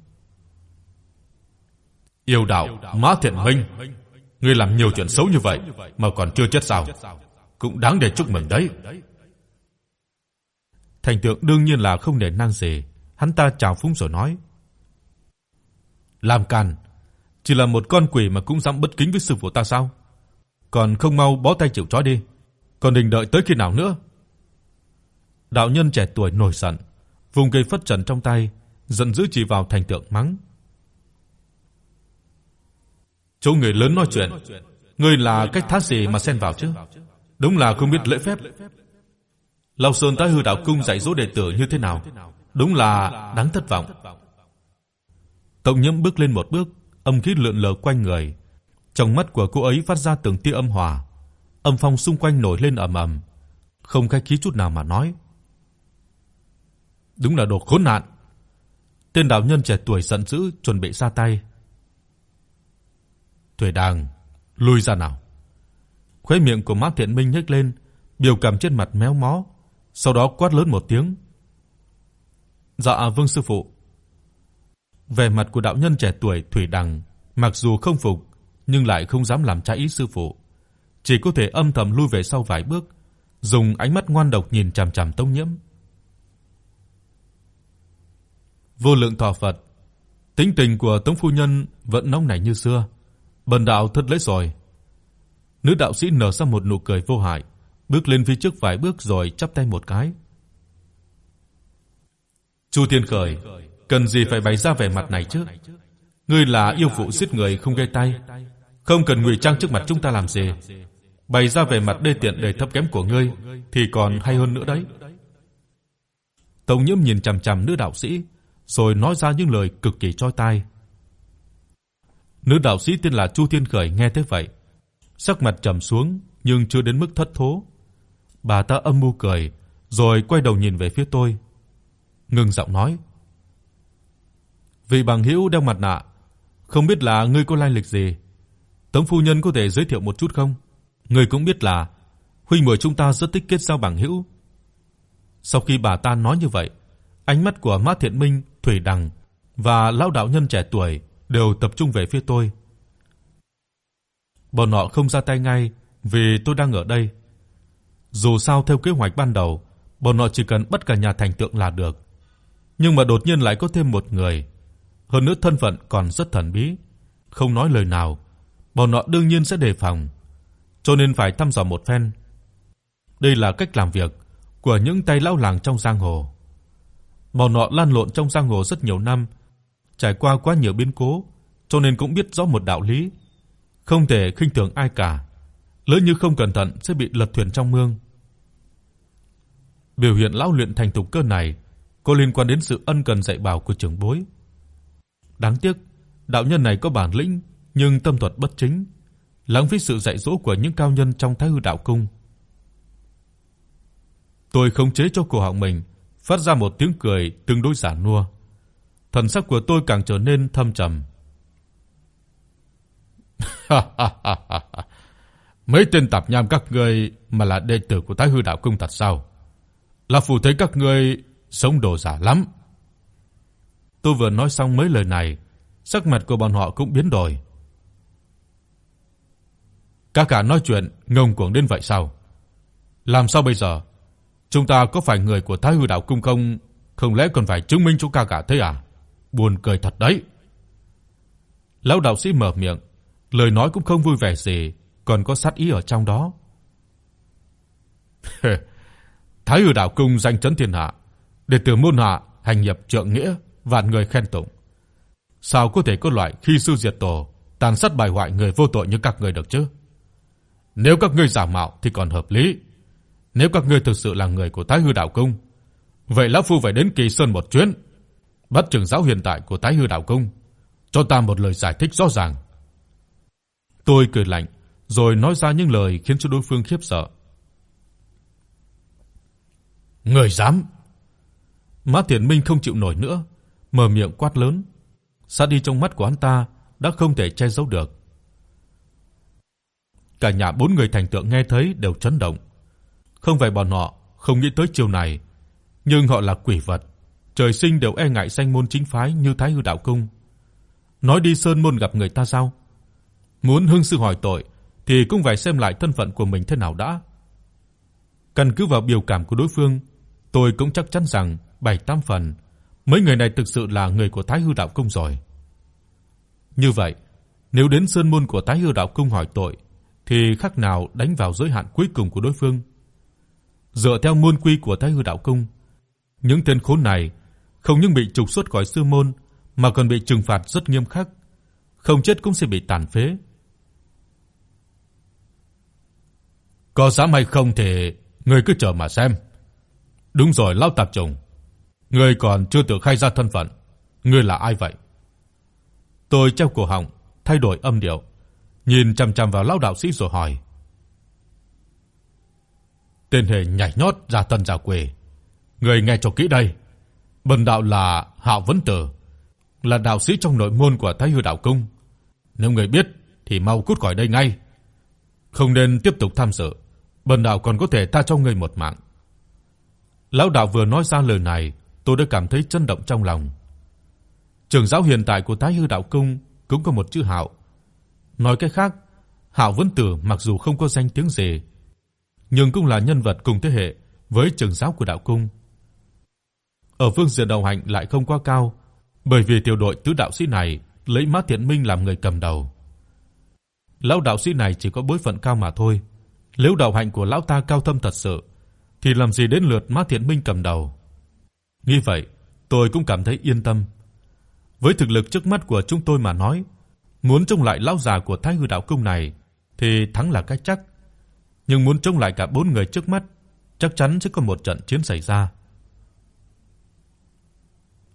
Yêu đạo, Mã Thiện Minh, ngươi làm nhiều chuyện xấu như vậy mà còn chưa chết sao? Cũng đáng để chúc mừng đấy. Thành tượng đương nhiên là không để năng gì, hắn ta chào phúng rồi nói: "Làm càn, Chỉ là một con quỷ mà cũng dám bất kính với sư phụ ta sao? Còn không mau bó tay chịu trói đi, còn định đợi tới khi nào nữa? Đạo nhân trẻ tuổi nổi giận, vùng cây phất trần trong tay, giận dữ chỉ vào thành tượng mắng. Chỗ người lớn nói chuyện, ngươi là cách thá gì mà xen vào chứ? Đúng là không biết lễ phép. Lão Sơn Thái hư đạo cung dạy dỗ đệ tử như thế nào, đúng là đáng thất vọng. Tông Nhiễm bước lên một bước, âm khí lượn lờ quanh người. Trong mắt của cô ấy phát ra từng tia âm hòa, âm phong xung quanh nổi lên ầm ầm, không khách khí chút nào mà nói. Đúng là đồ khốn nạn. Tên đạo nhân trẻ tuổi giận dữ chuẩn bị ra tay. Thủy Đàng, lui ra nào. Khóe miệng của Mã Thiện Minh nhếch lên, biểu cảm trên mặt méo mó, sau đó quát lớn một tiếng. "Dạ vâng sư phụ." Vẻ mặt của đạo nhân trẻ tuổi Thủy Đằng mặc dù không phục nhưng lại không dám làm trái ý sư phụ, chỉ có thể âm thầm lui về sau vài bước, dùng ánh mắt ngoan độc nhìn chằm chằm Tông Nhiễm. Vô lượng thọ Phật, tính tình của Tống phu nhân vẫn nóng nảy như xưa. Bần đạo thật lễ rồi. Nữ đạo sĩ nở ra một nụ cười vô hại, bước lên phía trước vài bước rồi chắp tay một cái. Chu Thiên Khởi, cần gì phải bày ra vẻ mặt này chứ? Ngươi là yêu phụ giết người không gây tay, không cần ngụy trang trước mặt chúng ta làm gì. Bày ra vẻ mặt đê tiện đầy thấp kém của ngươi thì còn hay hơn nữa đấy. Tống Nhiễm nhìn chằm chằm nữ đạo sĩ, rồi nói ra những lời cực kỳ chói tai. Nữ đạo sĩ tên là Chu Thiên Khởi nghe thế vậy, sắc mặt trầm xuống nhưng chưa đến mức thất thố. Bà ta âm u cười, rồi quay đầu nhìn về phía tôi, ngừng giọng nói: "Vị bằng hữu đeo mặt nạ, không biết là ngươi có lai lịch gì? Tống phu nhân có thể giới thiệu một chút không? Ngươi cũng biết là huynh muội chúng ta rất thích kết giao bằng hữu." Sau khi bà ta nói như vậy, ánh mắt của Mã Thiện Minh, Thủy Đằng và lão đạo nhân trẻ tuổi đều tập trung về phía tôi. Bọn họ không ra tay ngay vì tôi đang ở đây. Dù sao theo kế hoạch ban đầu, bọn họ chỉ cần bắt cả nhà thành tượng là được. Nhưng mà đột nhiên lại có thêm một người, hơn nữa thân phận còn rất thần bí, không nói lời nào, bọn họ đương nhiên sẽ đề phòng, cho nên phải thăm dò một phen. Đây là cách làm việc của những tay lão làng trong giang hồ. Bọn họ lăn lộn trong giang hồ rất nhiều năm, trải qua quá nhiều biến cố, cho nên cũng biết rõ một đạo lý, không thể khinh thường ai cả, lỡ như không cẩn thận sẽ bị lật thuyền trong mương. Biểu hiện lão luyện thành thục cơ này có liên quan đến sự ân cần dạy bảo của trưởng bối. Đáng tiếc, đạo nhân này có bản lĩnh nhưng tâm thuật bất chính, lãng phí sự dạy dỗ của những cao nhân trong Thái Hư đạo cung. Tôi khống chế cho cổ họng mình phát ra một tiếng cười tương đối giả nua. Thần sắc của tôi càng trở nên thâm trầm. Mấy tên tạp nham các ngươi mà là đệ tử của Thái Hư đạo cung thật sao? Là phụ thấy các ngươi sống đồ giả lắm. Tôi vừa nói xong mấy lời này, sắc mặt của bọn họ cũng biến đổi. Các cả nói chuyện ngông cuồng đến vậy sao? Làm sao bây giờ? Chúng ta có phải người của Thái Hư đạo cung không? Không lẽ còn phải chứng minh chúng ta cả thế à? Buồn cười thật đấy. Lão đạo sĩ mở miệng, lời nói cũng không vui vẻ gì, còn có sát ý ở trong đó. Thái Hư đạo cung danh chấn thiên hạ, đệ tử môn hạ hành nhập trượng nghĩa, vạn người khen tụng. Sao có thể có loại khi sư diệt tổ, tàn sát bài hoại người vô tội như các ngươi được chứ? Nếu các ngươi giả mạo thì còn hợp lý. Nếu các ngươi thực sự là người của Thái Hư đạo cung, vậy lão phu phải đến Kỳ Sơn một chuyến, bắt trưởng giáo hiện tại của Thái Hư đạo cung, cho ta một lời giải thích rõ ràng. Tôi cười lạnh, rồi nói ra những lời khiến cho đối phương khiếp sợ. Người dám? Mã Tiễn Minh không chịu nổi nữa, mở miệng quát lớn. Sát đi trong mắt của hắn ta đã không thể che giấu được. Cả nhà bốn người thành tượng nghe thấy đều chấn động. Không phải bọn họ không nghĩ tới chiều này, nhưng họ là quỷ vật, trời sinh đều e ngại danh môn chính phái như Thái Hư đạo cung. Nói đi sơn môn gặp người ta sao? Muốn hưng sư hỏi tội thì cũng phải xem lại thân phận của mình thế nào đã. Căn cứ vào biểu cảm của đối phương, tôi cũng chắc chắn rằng bảy tám phần mấy người này thực sự là người của Thái Hư đạo cung rồi. Như vậy, Nếu đến sơn môn của thái Hư đạo cung hỏi tội thì khắc nào đánh vào giới hạn cuối cùng của đối phương. Dựa theo môn quy của Thái Hư đạo cung, những tên khốn này không những bị trục xuất khỏi sư môn mà còn bị trừng phạt rất nghiêm khắc, không chết cũng sẽ bị tàn phế. Có dám hay không thì người cứ chờ mà xem. Đúng rồi lão tạp chủng, ngươi còn chưa tự khai ra thân phận, ngươi là ai vậy? Tôi treo cổ họng, thay đổi âm điệu, nhìn chằm chằm vào lão đạo sĩ rồi hỏi: Tên hề nhảy nhót ra tân giả quê. Người nghe cho kỹ đây. Bần đạo là Hạo Vấn Tử, là đạo sĩ trong nội môn của Thái Hư đạo cung. Nếu người biết thì mau cút khỏi đây ngay. Không nên tiếp tục tham dự, bần đạo còn có thể tha cho người một mạng. Lão đạo vừa nói ra lời này, tôi đã cảm thấy chấn động trong lòng. Trưởng giáo hiện tại của Thái Hư đạo cung cũng có một chữ Hạo. Nói cách khác, Hạo Vân Tử mặc dù không có danh tiếng gì, nhưng cũng là nhân vật cùng thế hệ với trưởng giáo của đạo cung. Ở phương diện đầu hành lại không quá cao, bởi vì tiểu đội tứ đạo sĩ này lấy Mã Thiện Minh làm người cầm đầu. Lão đạo sĩ này chỉ có bối phận cao mà thôi. Nếu đạo hạnh của lão ta cao thâm thật sự thì làm gì đến lượt Mã Thiện Minh cầm đầu. Như vậy, tôi cũng cảm thấy yên tâm. Với thực lực trước mắt của chúng tôi mà nói, muốn chống lại lão già của Thái Hư đạo cung này thì thắng là cái chắc nhưng muốn chống lại cả bốn người trước mắt, chắc chắn sẽ có một trận chiến xảy ra.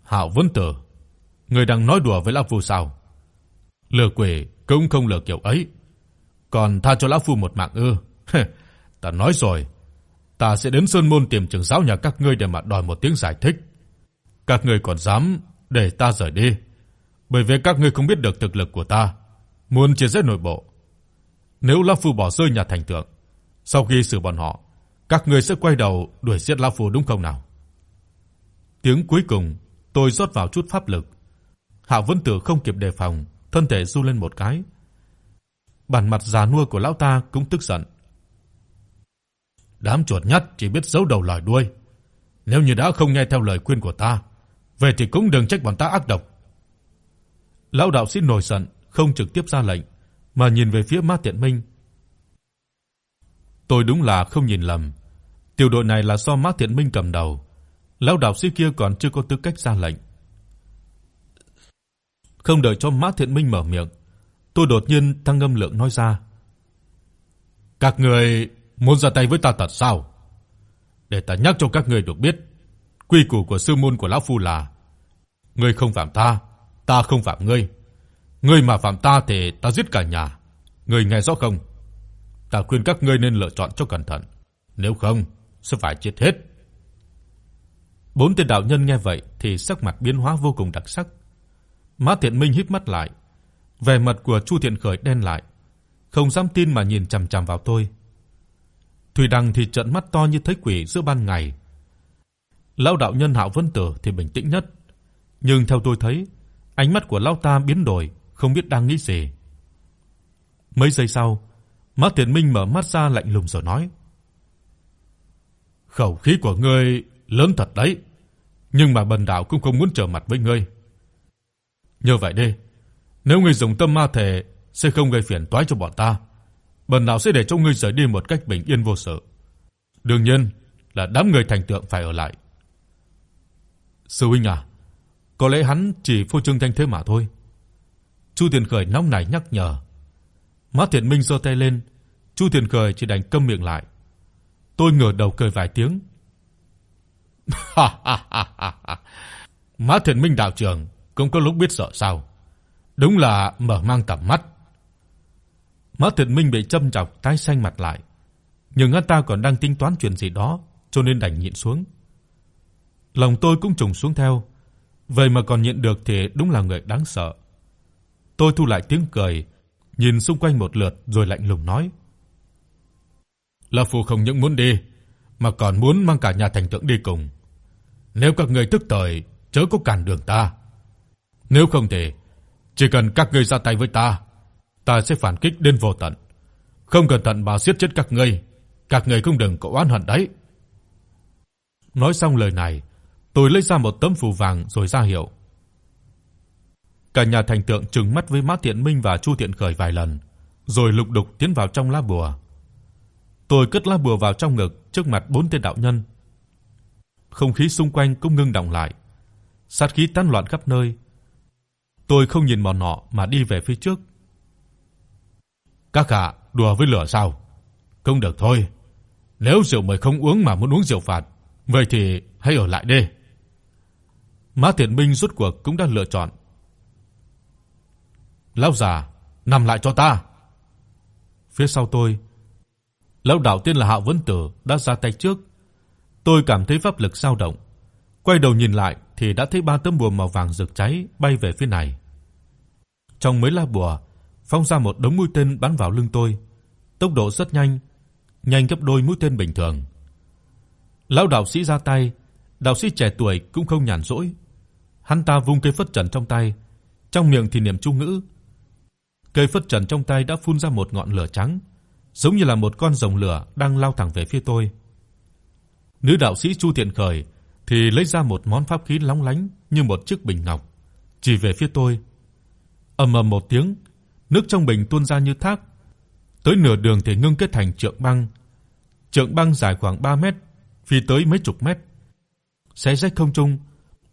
Hạo Vân Tử, người đang nói đùa với lão phu sao? Lừa quỷ cũng không lừa kiểu ấy, còn tha cho lão phu một mạng ư? ta nói rồi, ta sẽ đến sơn môn tìm trưởng giáo nhà các ngươi để mà đòi một tiếng giải thích. Các ngươi còn dám để ta rời đi, bởi vì các ngươi không biết được thực lực của ta, muốn chia rẽ nội bộ. Nếu lão phu bỏ rơi nhà thành tượng, sau khi xử bọn họ, các ngươi sẽ quay đầu đuổi giết lão phu đúng không nào? Tiếng cuối cùng, tôi rót vào chút pháp lực. Hạ Vân Tử không kịp đề phòng, thân thể run lên một cái. Bản mặt già nua của lão ta cũng tức giận. Đám chuột nhắt chỉ biết giấu đầu lòi đuôi. Nếu như đã không nghe theo lời khuyên của ta, về thì cũng đừng trách bọn ta ác độc. Lão đạo sĩ nổi giận, không trực tiếp ra lệnh, mà nhìn về phía Ma Tiện Minh, Tôi đúng là không nhìn lầm. Tiểu đội này là do Mã Tiện Minh cầm đầu. Lão đạo sĩ kia còn chưa có tư cách ra lệnh. Không đợi cho Mã Thiện Minh mở miệng, tôi đột nhiên tăng âm lượng nói ra: "Các người muốn ra tay với ta thật sao? Để ta nhắc cho các ngươi được biết, quy củ của sư môn của lão phu là: ngươi không phạm ta, ta không phạm ngươi. Ngươi mà phạm ta thì ta giết cả nhà. Ngươi nghe rõ không?" Ta khuyên các ngươi nên lựa chọn cho cẩn thận, nếu không sẽ phải chết hết. Bốn tên đạo nhân nghe vậy thì sắc mặt biến hóa vô cùng đặc sắc. Mã thiện Minh híp mắt lại, vẻ mặt của Chu Thiện Khởi đen lại, không dám tin mà nhìn chằm chằm vào tôi. Thủy Đăng thì trợn mắt to như thấy quỷ giữa ban ngày. Lão đạo nhân Hạo Vân Tử thì bình tĩnh nhất, nhưng theo tôi thấy, ánh mắt của lão ta biến đổi, không biết đang nghĩ gì. Mấy giây sau, Mã Tiễn Minh mở mắt ra lạnh lùng rồi nói: "Khẩu khí của ngươi lớn thật đấy, nhưng mà Bần đạo cũng không muốn trở mặt với ngươi. Như vậy đi, nếu ngươi dùng tâm ma thể sẽ không gây phiền toái cho bọn ta, Bần đạo sẽ để cho ngươi rời đi một cách bình yên vô sự. Đương nhiên là đám người thành tượng phải ở lại." Sư huynh à, có lẽ hắn chỉ phô trương thanh thế mà thôi. Chu Tiền Khởi nóng nảy nhắc nhở. Mã Thiện Minh giơ tay lên, Chu Tiền khởi chỉ đành câm miệng lại. Tôi ngửa đầu cười vài tiếng. Mã Thiện Minh đạo trưởng cũng có lúc biết sợ sao. Đúng là mở mang tầm mắt. Mã Thiện Minh bị châm chọc tái xanh mặt lại, nhưng anh ta còn đang tính toán chuyện gì đó, cho nên đành nhịn xuống. Lòng tôi cũng trùng xuống theo, vậy mà còn nhịn được thì đúng là người đáng sợ. Tôi thu lại tiếng cười, nhìn xung quanh một lượt rồi lạnh lùng nói: La Phu không những muốn đi, mà còn muốn mang cả nhà thành tượng đi cùng. Nếu các ngươi tức thời, chớ có cản đường ta. Nếu không thể, chỉ cần các ngươi ra tay với ta, ta sẽ phản kích đến vô tận. Không cẩn thận mà giết chết các ngươi, các ngươi không đừng có oán hận đấy." Nói xong lời này, tôi lấy ra một tấm phù vàng rồi ra hiệu. Cả nhà thành tượng trừng mắt với Mã thiện Minh và Chu thiện Khởi vài lần, rồi lục đục tiến vào trong lá bùa. Tôi cất lá bùa vào trong ngực trước mặt bốn tên đạo nhân. Không khí xung quanh cũng ngưng đọng lại. Sát khí tán loạn khắp nơi. Tôi không nhìn bọn họ mà đi về phía trước. Các hạ đùa với lửa sao? Không được thôi. Nếu rượu mời không uống mà muốn uống rượu phạt, vậy thì hãy ở lại đi. Mã Thiện Minh rốt cuộc cũng đã lựa chọn. Lão già, nằm lại cho ta. Phía sau tôi, lão đạo tiên là Hạo Vân Tử đã ra tay trước. Tôi cảm thấy pháp lực dao động, quay đầu nhìn lại thì đã thấy ba tấm bùa màu vàng rực cháy bay về phía này. Trong mấy lá bùa, phóng ra một đống mũi tên bắn vào lưng tôi, tốc độ rất nhanh, nhanh gấp đôi mũi tên bình thường. Lão đạo sĩ ra tay, đạo sĩ trẻ tuổi cũng không nhàn rỗi. Hắn ta vung cây phất trần trong tay, trong miệng thì niệm chú ngữ. Cây phất trần trong tay đã phun ra một ngọn lửa trắng, giống như là một con rồng lửa đang lao thẳng về phía tôi. Nữ đạo sĩ Chu Tiện Khởi thì lấy ra một món pháp khí lóng lánh như một chiếc bình ngọc, chỉ về phía tôi. Ầm ầm một tiếng, nước trong bình tuôn ra như thác, tới nửa đường thì ngưng kết thành trượng băng. Trượng băng dài khoảng 3 mét, phi tới mấy chục mét. Xé rách không trung,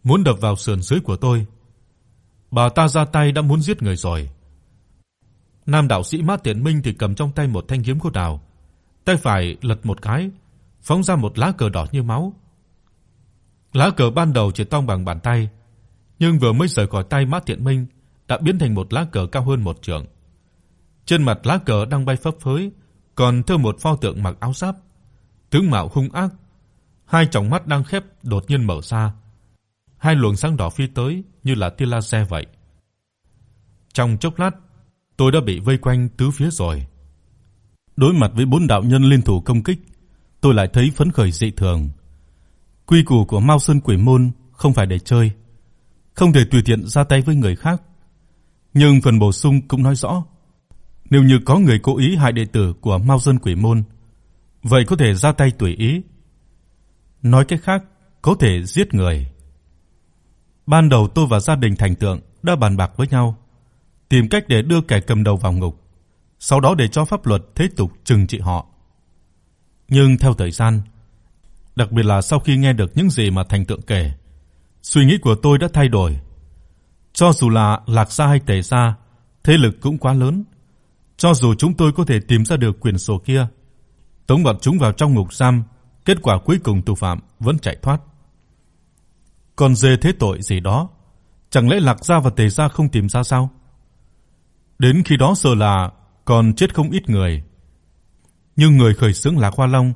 muốn đập vào sườn dưới của tôi. Bà ta ra tay đã muốn giết người rồi. Nam đạo sĩ Mã Tiện Minh thì cầm trong tay một thanh kiếm gỗ đào, tay phải lật một cái, phóng ra một lá cờ đỏ như máu. Lá cờ ban đầu chỉ to bằng bàn tay, nhưng vừa mới rời khỏi tay Mã Tiện Minh đã biến thành một lá cờ cao hơn một trượng. Trên mặt lá cờ đang bay phấp phới, còn thêu một pho tượng mặc áo giáp, tướng mạo hung ác, hai tròng mắt đang khép đột nhiên mở ra. Hai luồng sáng đỏ phi tới như là tia laser vậy. Trong chốc lát, tôi đã bị vây quanh tứ phía rồi. Đối mặt với bốn đạo nhân liên thủ công kích, tôi lại thấy phấn khởi dị thường. Quy củ của Mao Sơn Quỷ môn không phải để chơi, không thể tùy tiện ra tay với người khác. Nhưng phần bổ sung cũng nói rõ, nếu như có người cố ý hại đệ tử của Mao Sơn Quỷ môn, vậy có thể ra tay tùy ý. Nói cách khác, có thể giết người. Ban đầu tôi và gia đình Thành Tượng đã bàn bạc với nhau, tìm cách để đưa kẻ cầm đầu vào ngục, sau đó để cho pháp luật thế tục trừng trị họ. Nhưng theo thời gian, đặc biệt là sau khi nghe được những gì mà Thành Tượng kể, suy nghĩ của tôi đã thay đổi. Cho dù là Lạc gia hay Tề gia, thế lực cũng quá lớn, cho dù chúng tôi có thể tìm ra được quyển sổ kia, tống bọn chúng vào trong ngục giam, kết quả cuối cùng tù phạm vẫn chạy thoát. Còn dê thế tội gì đó, chẳng lẽ Lạc gia và Tề gia không tìm ra sao? Đến khi đó sợ là còn chết không ít người. Nhưng người khởi xướng Lạc Hoa Long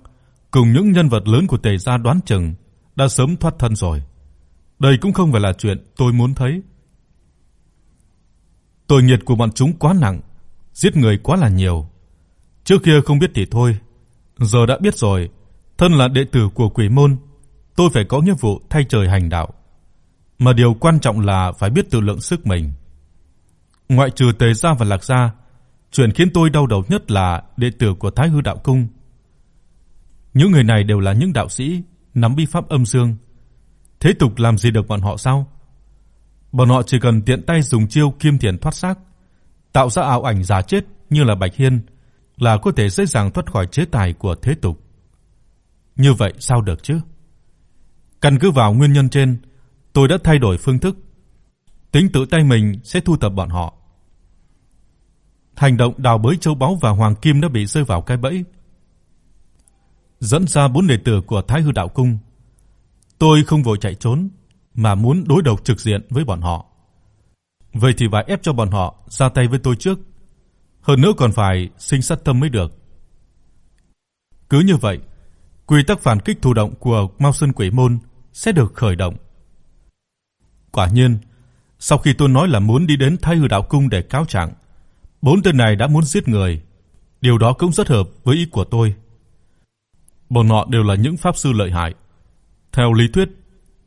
cùng những nhân vật lớn của Tề gia đoán chừng đã sớm thoát thân rồi. Đây cũng không phải là chuyện tôi muốn thấy. Tội nghiệp của bọn chúng quá nặng, giết người quá là nhiều. Trước kia không biết thì thôi, giờ đã biết rồi, thân là đệ tử của Quỷ môn, tôi phải có nghĩa vụ thay trời hành đạo. Mà điều quan trọng là phải biết tự lượng sức mình. Ngoại trừ Tề gia và Lạc gia, chuyện khiến tôi đau đầu nhất là đệ tử của Thái Hư đạo cung. Những người này đều là những đạo sĩ nắm bí pháp âm dương. Thế tục làm gì được bọn họ sao? Bọn họ chỉ cần tiện tay dùng chiêu kim thiền thoát xác, tạo ra ảo ảnh giả chết như là Bạch Hiên là có thể dễ dàng thoát khỏi chế tài của thế tục. Như vậy sao được chứ? Căn cứ vào nguyên nhân trên, tôi đã thay đổi phương thức. Tính tự tay mình sẽ thu thập bọn họ. Hành động đào bới châu báu và hoàng kim đã bị rơi vào cái bẫy. Dẫn ra bốn đệ tử của Thái Hư đạo cung. Tôi không vội chạy trốn mà muốn đối đầu trực diện với bọn họ. Vậy thì phải ép cho bọn họ ra tay với tôi trước, hơn nữa còn phải sinh sát tâm mới được. Cứ như vậy, quy tắc phản kích thụ động của Mao Sơn Quỷ môn sẽ được khởi động. Quả nhiên, sau khi tôi nói là muốn đi đến Thái Hư đạo cung để cáo trạng, bốn tên này đã muốn giết người. Điều đó cũng rất hợp với ý của tôi. Bọn họ đều là những pháp sư lợi hại. Theo lý thuyết,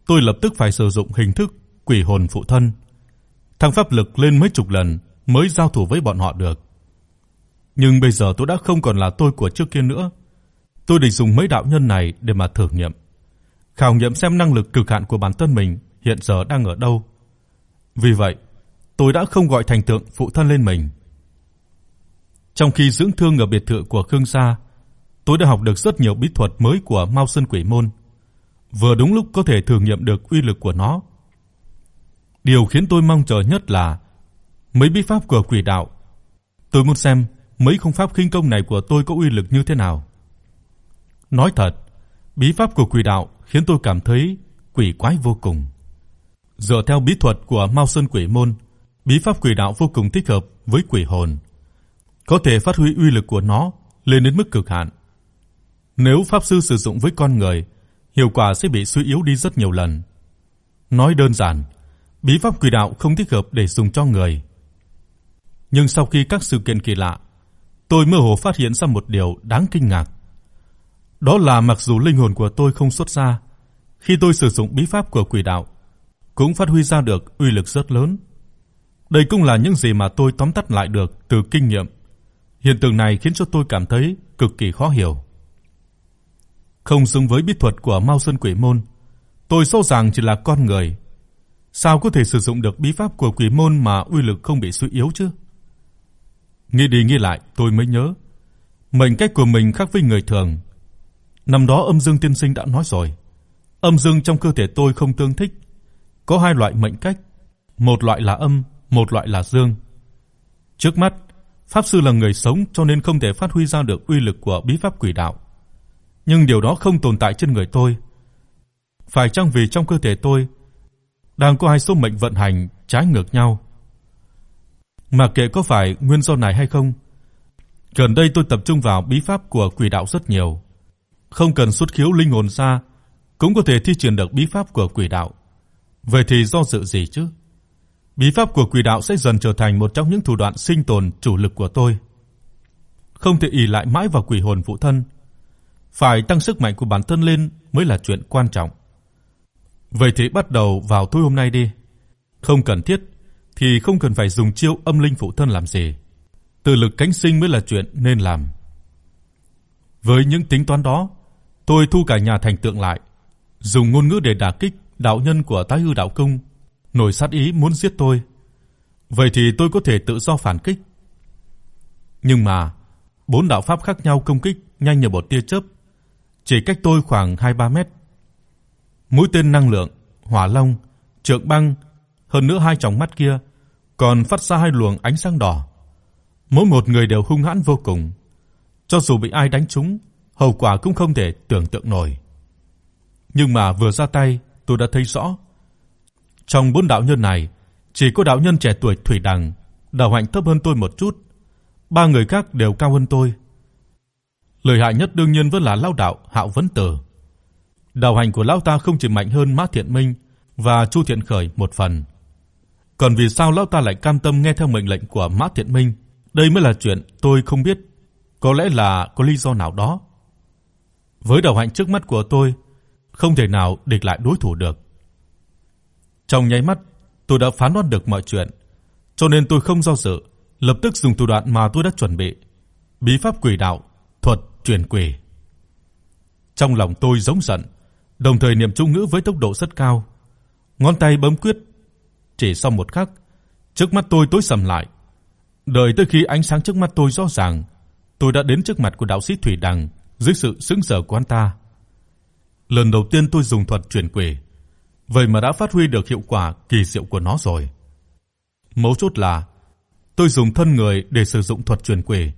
tôi lập tức phải sử dụng hình thức quỷ hồn phụ thân, thăng pháp lực lên mấy chục lần mới giao thủ với bọn họ được. Nhưng bây giờ tôi đã không còn là tôi của trước kia nữa. Tôi định dùng mấy đạo nhân này để mà thử nghiệm, khảo nghiệm xem năng lực cực hạn của bản thân mình hiện giờ đang ở đâu. Vì vậy, tôi đã không gọi thành tượng phụ thân lên mình. Trong khi dưỡng thương ở biệt thự của Khương gia, tôi đã học được rất nhiều bí thuật mới của Mao Sơn Quỷ môn, vừa đúng lúc có thể thử nghiệm được uy lực của nó. Điều khiến tôi mong chờ nhất là mấy bí pháp của quỷ đạo. Tôi muốn xem mấy công pháp khinh công này của tôi có uy lực như thế nào. Nói thật, bí pháp của quỷ đạo khiến tôi cảm thấy quỷ quái vô cùng. Dựa theo bí thuật của Mao Sơn Quỷ môn, bí pháp quỷ đạo vô cùng thích hợp với quỷ hồn, có thể phát huy uy lực của nó lên đến mức cực hạn. Nếu pháp sư sử dụng với con người, hiệu quả sẽ bị suy yếu đi rất nhiều lần. Nói đơn giản, bí pháp quỷ đạo không thích hợp để dùng cho người. Nhưng sau khi các sự kiện kỳ lạ, tôi mơ hồ phát hiện ra một điều đáng kinh ngạc. Đó là mặc dù linh hồn của tôi không xuất ra, khi tôi sử dụng bí pháp của quỷ đạo, cũng phát huy ra được uy lực rất lớn. Đây cũng là những gì mà tôi tóm tắt lại được từ kinh nghiệm. Hiện tượng này khiến cho tôi cảm thấy cực kỳ khó hiểu. Không xứng với bí thuật của Mao Sơn Quỷ môn, tôi sâu rằng chỉ là con người. Sao có thể sử dụng được bí pháp của quỷ môn mà uy lực không bị suy yếu chứ? Nghĩ đi nghĩ lại, tôi mới nhớ, mệnh cách của mình khác với người thường. Năm đó Âm Dương tiên sinh đã nói rồi, âm dương trong cơ thể tôi không tương thích, có hai loại mệnh cách, một loại là âm, một loại là dương. Trước mắt, pháp sư là người sống cho nên không thể phát huy ra được uy lực của bí pháp quỷ đạo. Nhưng điều đó không tồn tại trên người tôi. Phải chăng vì trong cơ thể tôi đang có hai số mệnh vận hành trái ngược nhau? Mà kệ có phải nguyên do này hay không, gần đây tôi tập trung vào bí pháp của quỷ đạo rất nhiều, không cần xuất khiếu linh hồn ra cũng có thể thi triển được bí pháp của quỷ đạo. Vậy thì do dự gì chứ? Bí pháp của quỷ đạo sẽ dần trở thành một trong những thủ đoạn sinh tồn chủ lực của tôi. Không thể ỷ lại mãi vào quỷ hồn phụ thân, phải tăng sức mạnh của bản thân lên mới là chuyện quan trọng. Vậy thì bắt đầu vào tối hôm nay đi. Không cần thiết thì không cần phải dùng chiêu âm linh phụ thân làm gì. Tự lực cánh sinh mới là chuyện nên làm. Với những tính toán đó, tôi thu cả nhà thành tượng lại, dùng ngôn ngữ để đả kích đạo nhân của Thái Hư đạo cung, nổi sát ý muốn giết tôi. Vậy thì tôi có thể tự do phản kích. Nhưng mà, bốn đạo pháp khác nhau công kích nhanh như một tia chớp, chỉ cách tôi khoảng 2-3 mét. Mũi tên năng lượng, hỏa long, trượng băng, hơn nữa hai tròng mắt kia còn phát ra hai luồng ánh sáng đỏ. Mỗi một người đều hung hãn vô cùng, cho dù bị ai đánh trúng, hậu quả cũng không thể tưởng tượng nổi. Nhưng mà vừa ra tay, tôi đã thấy rõ. Trong bốn đạo nhân này, chỉ có đạo nhân trẻ tuổi Thủy Đằng, đạo hạnh thấp hơn tôi một chút, ba người khác đều cao hơn tôi. Lợi hại nhất đương nhiên vẫn là lão đạo Hạo Vấn Tử. Đạo hành của lão ta không chỉ mạnh hơn Mã Thiện Minh và Chu Thiện Khởi một phần. Còn vì sao lão ta lại cam tâm nghe theo mệnh lệnh của Mã Thiện Minh? Đây mới là chuyện tôi không biết, có lẽ là có lý do nào đó. Với đạo hạnh trước mắt của tôi, không thể nào địch lại đối thủ được. Trong nháy mắt, tôi đã phán đoán được mọi chuyện, cho nên tôi không do dự, lập tức dùng thủ đoạn mà tôi đã chuẩn bị, bí pháp quỷ đạo, thuật truyền quỷ. Trong lòng tôi giống giận, đồng thời niệm chú ngữ với tốc độ rất cao. Ngón tay bấm quyết, chỉ sau một khắc, trước mắt tôi tối sầm lại. Đợi tới khi ánh sáng trước mắt tôi rõ ràng, tôi đã đến trước mặt của đạo sĩ Thủy Đằng dưới sự sững sờ của anh ta. Lần đầu tiên tôi dùng thuật truyền quỷ, vậy mà đã phát huy được hiệu quả kỳ diệu của nó rồi. Mấu chốt là tôi dùng thân người để sử dụng thuật truyền quỷ,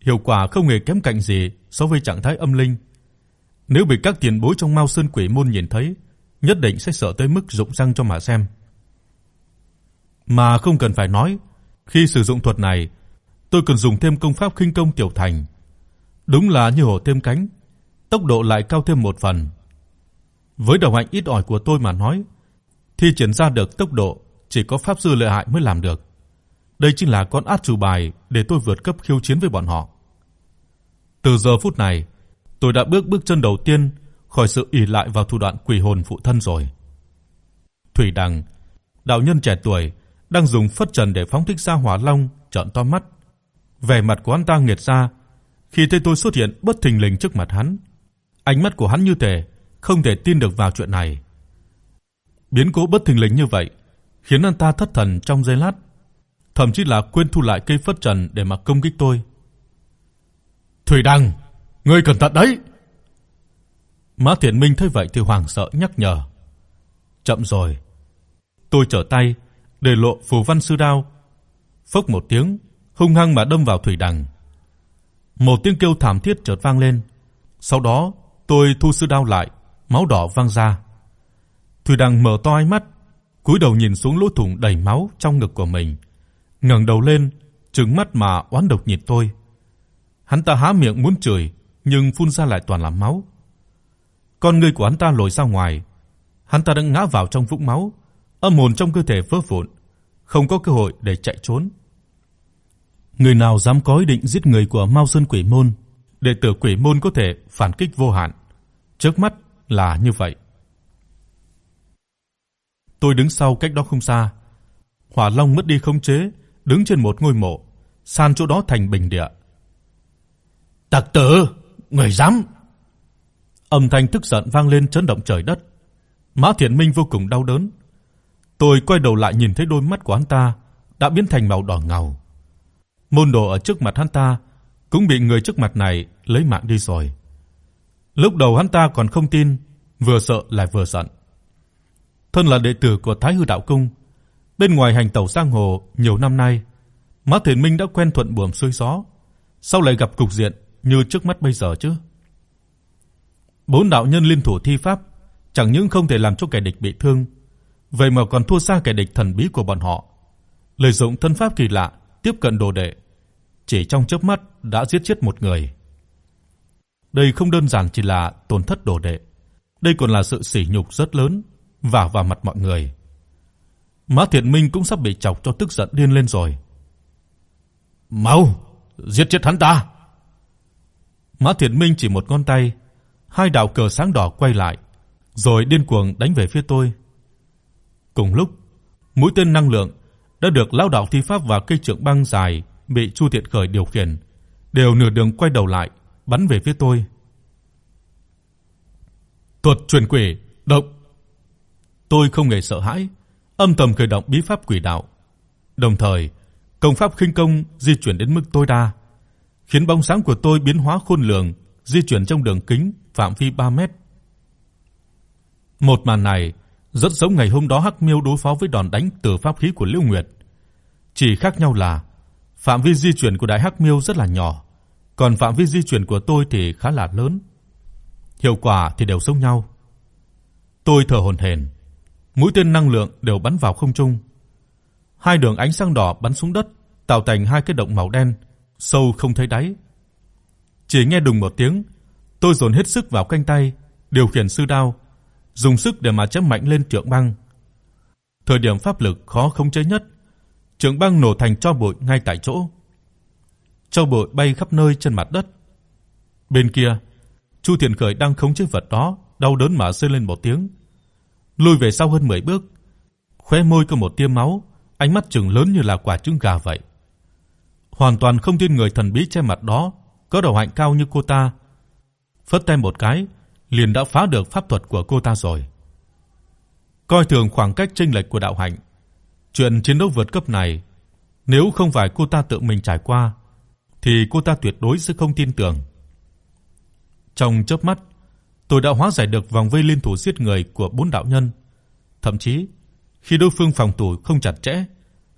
hiệu quả không hề kém cạnh gì so với trạng thái âm linh. Nếu bị các tiền bối trong Mao Sơn Quỷ môn nhìn thấy, nhất định sẽ sợ tới mức rụng răng cho mà xem. Mà không cần phải nói, khi sử dụng thuật này, tôi cần dùng thêm công pháp khinh công tiểu thành. Đúng là như hổ thêm cánh, tốc độ lại cao thêm một phần. Với đồng hạnh ít ỏi của tôi mà nói, thi triển ra được tốc độ chỉ có pháp sư lợi hại mới làm được. Đây chính là con át chủ bài để tôi vượt cấp khiêu chiến với bọn họ. Từ giờ phút này, tôi đã bước bước chân đầu tiên khỏi sự ỷ lại vào thủ đoạn quỷ hồn phụ thân rồi. Thủy Đằng, đạo nhân trẻ tuổi đang dùng phất trần để phóng thích ra hỏa long, trợn to mắt. Vẻ mặt của hắn ta nghiệt ra khi thấy tôi xuất hiện bất thình lình trước mặt hắn. Ánh mắt của hắn như thể không thể tin được vào chuyện này. Biến cố bất thình lình như vậy khiến anh ta thất thần trong giây lát, thậm chí là quên thu lại cây phất trần để mà công kích tôi. "Thủy Đăng, ngươi cẩn thận đấy." Mã Thiện Minh thấy vậy thì hoảng sợ nhắc nhở. Chậm rồi. Tôi trở tay, để lộ phù văn sư đao. Phốc một tiếng, hung hăng mà đâm vào Thủy Đằng. Một tiếng kêu thảm thiết chợt vang lên. Sau đó, tôi thu sư đao lại, máu đỏ văng ra. Thủy Đằng mở to hai mắt, cúi đầu nhìn xuống lỗ thủng đầy máu trong ngực của mình, ngẩng đầu lên, trừng mắt mà oán độc nhìn tôi. Hắn ta há miệng muốn chửi, nhưng phun ra lại toàn là máu. Con người của hắn ta lồi ra ngoài, hắn ta đã ngã vào trong vũng máu, âm hồn trong cơ thể vỡ vụn, không có cơ hội để chạy trốn. Người nào dám có ý định giết người của Mao Sơn Quỷ môn, đệ tử Quỷ môn có thể phản kích vô hạn. Trước mắt là như vậy. Tôi đứng sau cách đó không xa. Hỏa Long mất đi khống chế, đứng trên một ngôi mộ, san chỗ đó thành bình địa. "Tặc tử, người dám!" Âm thanh tức giận vang lên chấn động trời đất. Mã Thiện Minh vô cùng đau đớn. Tôi quay đầu lại nhìn thấy đôi mắt của hắn ta đã biến thành màu đỏ ngầu. Môn đồ ở trước mặt hắn ta cũng bị người trước mặt này lấy mạng đi rồi. Lúc đầu hắn ta còn không tin, vừa sợ lại vừa giận. Thân là đệ tử của Thái Hư đạo cung, bên ngoài hành tẩu giang hồ nhiều năm nay, Mã thiên Minh đã quen thuận buồm xuôi gió, sau lại gặp cục diện như trước mắt bây giờ chứ. Bốn đạo nhân liên thủ thi pháp, chẳng những không thể làm cho kẻ địch bị thương, vậy mà còn thua xa kẻ địch thần bí của bọn họ. Lợi dụng thân pháp kỳ lạ tiếp cận đồ đệ, chỉ trong chớp mắt đã giết chết một người. Đây không đơn giản chỉ là tổn thất đồ đệ, đây còn là sự sỉ nhục rất lớn vả vào mặt mọi người. Mã Thiện Minh cũng sắp bị chọc cho tức giận điên lên rồi. "Mau, giết chết hắn ta!" Mã Thiện Minh chỉ một ngón tay, hai đạo cờ sáng đỏ quay lại, rồi điên cuồng đánh về phía tôi. Cùng lúc, mũi tên năng lượng đã được lão đạo thi pháp và cây trượng băng dài bị Chu Tiện Khởi điều khiển, đều nửa đường quay đầu lại, bắn về phía tôi. Thuật truyền quỷ, động. Tôi không hề sợ hãi, âm thầm khởi động bí pháp quỷ đạo. Đồng thời, công pháp khinh công di chuyển đến mức tối đa, khiến bóng sáng của tôi biến hóa khôn lường, di chuyển trong đường kính phạm vi 3 mét. Một màn này rất giống ngày hôm đó Hắc Miêu đối phó với đòn đánh từ pháp khí của Liễu Nguyệt. Chỉ khác nhau là phạm vi di chuyển của Đại Hắc Miêu rất là nhỏ, còn phạm vi di chuyển của tôi thì khá là lớn. Hiệu quả thì đều giống nhau. Tôi thở hổn hển, mũi tên năng lượng đều bắn vào không trung. Hai đường ánh sáng đỏ bắn xuống đất, tạo thành hai cái động màu đen, sâu không thấy đáy. Chỉ nghe đùng một tiếng, tôi dồn hết sức vào cánh tay, điều khiển sư đao, dùng sức để mà chém mạnh lên trượng băng. Thời điểm pháp lực khó khống chế nhất, trượng băng nổ thành tro bụi ngay tại chỗ. Tro bụi bay khắp nơi trên mặt đất. Bên kia, Chu Thiện Khởi đang khống chế vật đó, đau đớn mà rên lên một tiếng, lùi về sau hơn 10 bước. Khóe môi có một tia máu, ánh mắt trừng lớn như là quả trứng gà vậy. Hoàn toàn không tin người thần bí che mặt đó có đầu hạnh cao như cô ta. Phất tay một cái, liền đã phá được pháp thuật của cô ta rồi. Coi thường khoảng cách chênh lệch của đạo hạnh, chuyện chiến đấu vượt cấp này, nếu không phải cô ta tự mình trải qua thì cô ta tuyệt đối sẽ không tin tưởng. Trong chớp mắt, tôi đã hóa giải được vòng vây liên thủ giết người của bốn đạo nhân. Thậm chí, khi đối phương phòng thủ không chặt chẽ,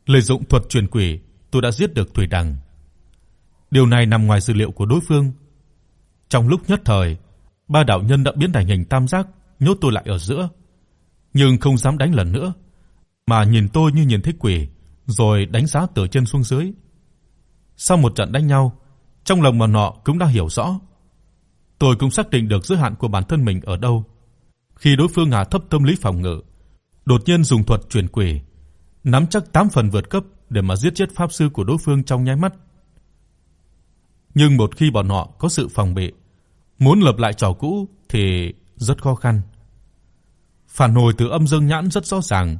lợi dụng thuật truyền quỷ, tôi đã giết được Thủy Đằng. Điều này nằm ngoài dự liệu của đối phương. Trong lúc nhất thời, ba đạo nhân đã biến thành hình tam giác, nhốt tôi lại ở giữa, nhưng không dám đánh lần nữa, mà nhìn tôi như nhìn thích quỷ, rồi đánh giá từ trên xuống dưới. Sau một trận đánh nhau, trong lòng bọn họ cũng đã hiểu rõ Tôi cũng xác định được giới hạn của bản thân mình ở đâu. Khi đối phương hạ thấp tâm lý phòng ngự, đột nhiên dùng thuật truyền quỷ, nắm chắc 8 phần vượt cấp để mà giết chết pháp sư của đối phương trong nháy mắt. Nhưng một khi bọn họ có sự phòng bị, muốn lập lại trò cũ thì rất khó khăn. Phản hồi từ âm dương nhãn rất rõ ràng,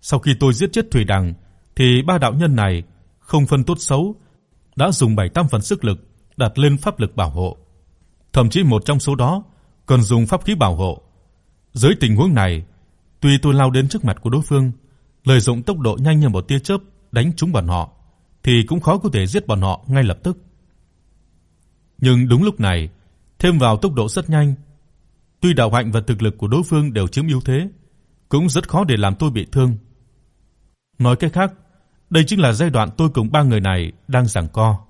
sau khi tôi giết chết Thủy Đằng thì ba đạo nhân này không phân tốt xấu, đã dùng 7-8 phần sức lực đặt lên pháp lực bảo hộ thậm chí một trong số đó còn dùng pháp khí bảo hộ. Dưới tình huống này, tuy tôi lao đến trước mặt của đối phương, lợi dụng tốc độ nhanh như một tia chớp đánh trúng bọn họ thì cũng khó có thể giết bọn họ ngay lập tức. Nhưng đúng lúc này, thêm vào tốc độ rất nhanh, tuy đạo hạnh và thực lực của đối phương đều chiếm ưu thế, cũng rất khó để làm tôi bị thương. Nói cách khác, đây chính là giai đoạn tôi cùng ba người này đang giằng co.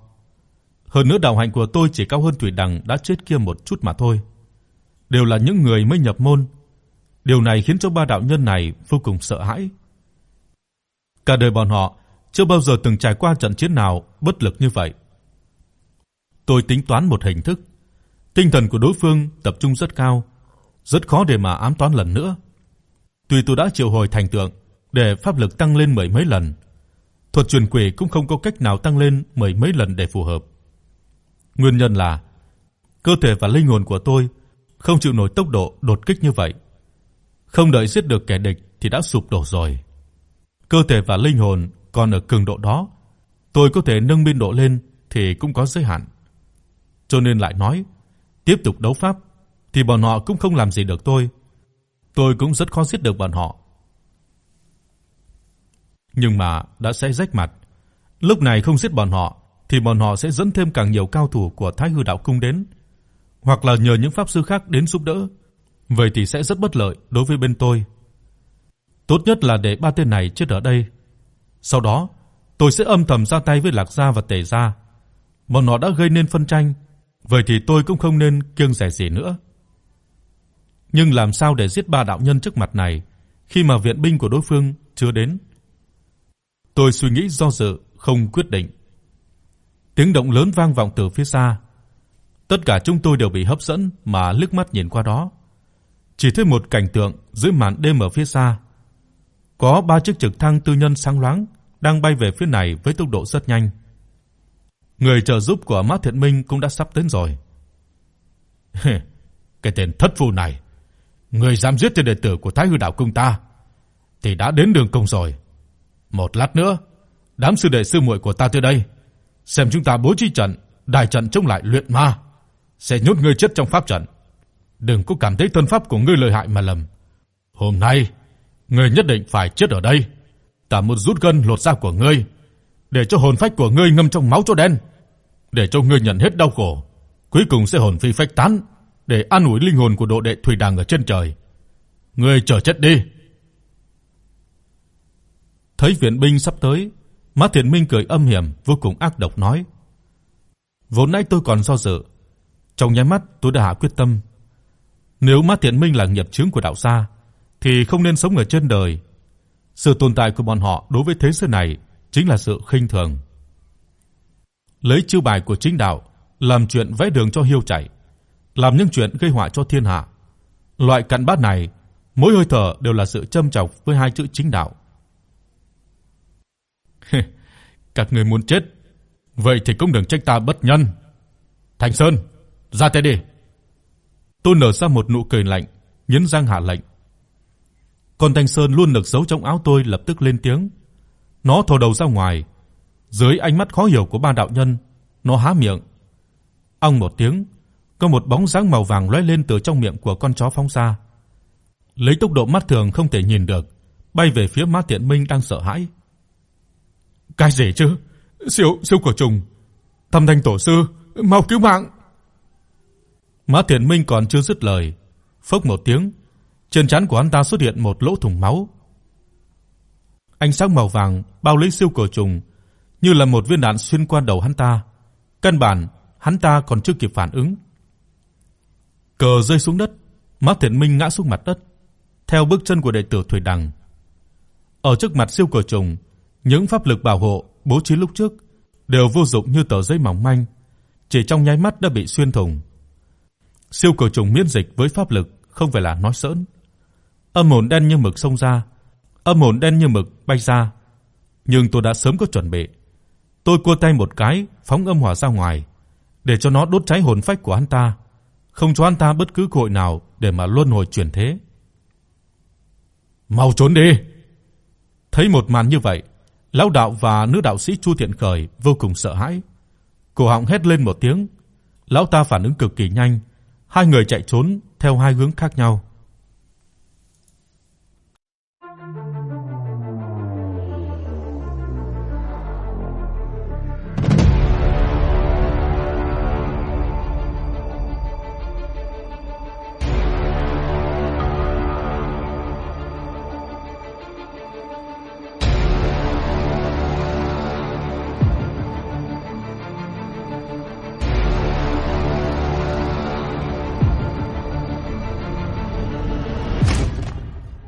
Hơn nữa đạo hạnh của tôi chỉ cao hơn Thủy Đằng đã chết kia một chút mà thôi. Đều là những người mới nhập môn. Điều này khiến cho ba đạo nhân này vô cùng sợ hãi. Cả đời bọn họ chưa bao giờ từng trải qua trận chiến nào bất lực như vậy. Tôi tính toán một hình thức, tinh thần của đối phương tập trung rất cao, rất khó để mà ám toán lần nữa. Tuy tôi đã triệu hồi thành tượng để pháp lực tăng lên mười mấy lần, thuật truyền quỷ cũng không có cách nào tăng lên mười mấy lần để phù hợp. Nguyên nhân là cơ thể và linh hồn của tôi không chịu nổi tốc độ đột kích như vậy. Không đợi giết được kẻ địch thì đã sụp đổ rồi. Cơ thể và linh hồn còn ở cường độ đó, tôi có thể nâng biên độ lên thì cũng có giới hạn. Cho nên lại nói, tiếp tục đấu pháp thì bọn họ cũng không làm gì được tôi. Tôi cũng rất khó giết được bọn họ. Nhưng mà đã sẽ rách mặt, lúc này không giết bọn họ thì bọn họ sẽ dẫn thêm càng nhiều cao thủ của Thái Hư đạo cung đến, hoặc là nhờ những pháp sư khác đến giúp đỡ. Vậy thì sẽ rất bất lợi đối với bên tôi. Tốt nhất là để ba tên này chết ở đây. Sau đó, tôi sẽ âm thầm ra tay với Lạc gia và Tề gia. Bọn họ đã gây nên phân tranh, vậy thì tôi cũng không nên kiêng dè gì nữa. Nhưng làm sao để giết ba đạo nhân trước mặt này khi mà viện binh của đối phương chưa đến? Tôi suy nghĩ do dự, không quyết định. Tiếng động lớn vang vọng từ phía xa. Tất cả chúng tôi đều bị hấp dẫn mà liếc mắt nhìn qua đó. Chỉ thấy một cảnh tượng dưới màn đêm ở phía xa. Có ba chiếc trực thăng tư nhân sáng loáng đang bay về phía này với tốc độ rất nhanh. Người trợ giúp của Mã Thiện Minh cũng đã sắp đến rồi. Cái tên thất phu này, người dám giết tên đệ tử của Thái Hư đạo cung ta thì đã đến đường cùng rồi. Một lát nữa, đám sư đệ sư muội của ta tới đây, xem chúng ta bố trí trận, đại trận chống lại luyện ma, sẽ nhốt ngươi chết trong pháp trận. Đừng có cảm thấy thân pháp của ngươi lợi hại mà lầm. Hôm nay, ngươi nhất định phải chết ở đây. Ta muốn rút gân lột da của ngươi, để cho hồn phách của ngươi ngâm trong máu cho đen, để cho ngươi nhận hết đau khổ, cuối cùng sẽ hồn phi phách tán, để an ủi linh hồn của độ đệ thủy đàng ở trên trời. Ngươi chờ chết đi. Thấy viện binh sắp tới, Mã Thiện Minh cười âm hiểm vô cùng ác độc nói: "Vốn nãy tôi còn do dự, trong nháy mắt tôi đã hạ quyết tâm. Nếu Mã Thiện Minh là nghiệp chướng của đạo gia thì không nên sống ở trên đời. Sự tồn tại của bọn họ đối với thế giới này chính là sự khinh thường. Lấy chiêu bài của chính đạo làm chuyện vẽ đường cho hiêu chạy, làm những chuyện gây họa cho thiên hạ. Loại cặn bát này, mỗi hơi thở đều là sự châm chọc với hai chữ chính đạo. Các người muốn chết, vậy thì cũng đừng trách ta bất nhân. Thành Sơn, ra tay đi. Tôi nở ra một nụ cười lạnh, nhấn răng hạ lệnh. Còn Thanh Sơn luôn được giấu trong áo tôi lập tức lên tiếng. Nó thò đầu ra ngoài, dưới ánh mắt khó hiểu của ba đạo nhân, nó há miệng. Ong một tiếng, có một bóng dáng màu vàng lóe lên từ trong miệng của con chó phóng ra. Lấy tốc độ mắt thường không thể nhìn được, bay về phía Mã Tiện Minh đang sợ hãi. Cái gì chứ? Siêu siêu của trùng. Thâm Thanh tổ sư, mau cứu mạng. Mã thiện Minh còn chưa dứt lời, phốc một tiếng, trên trán của hắn ta xuất hiện một lỗ thủng máu. Ánh sáng màu vàng bao lấy siêu cổ trùng, như là một viên đạn xuyên qua đầu hắn ta. Căn bản, hắn ta còn chưa kịp phản ứng. Cờ rơi xuống đất, Mã Thiện Minh ngã xuống mặt đất, theo bước chân của đệ tử Thủy Đằng. Ở trước mặt siêu cổ trùng, những pháp lực bảo hộ bố trí lúc trước đều vô dụng như tờ giấy mỏng manh, chỉ trong nháy mắt đã bị xuyên thủng. Siêu cổ trùng miễn dịch với pháp lực không phải là nói giỡn. Âm hồn đen như mực xông ra, âm hồn đen như mực bay ra, nhưng tôi đã sớm có chuẩn bị. Tôi cua tay một cái, phóng âm hỏa ra ngoài, để cho nó đốt cháy hồn phách của hắn ta, không cho hắn ta bất cứ cơ hội nào để mà luân hồi chuyển thế. Mau trốn đi. Thấy một màn như vậy, lão đạo và nữ đạo sĩ Chu Thiện Khởi vô cùng sợ hãi. Cổ họng hét lên một tiếng, lão ta phản ứng cực kỳ nhanh, hai người chạy trốn theo hai hướng khác nhau.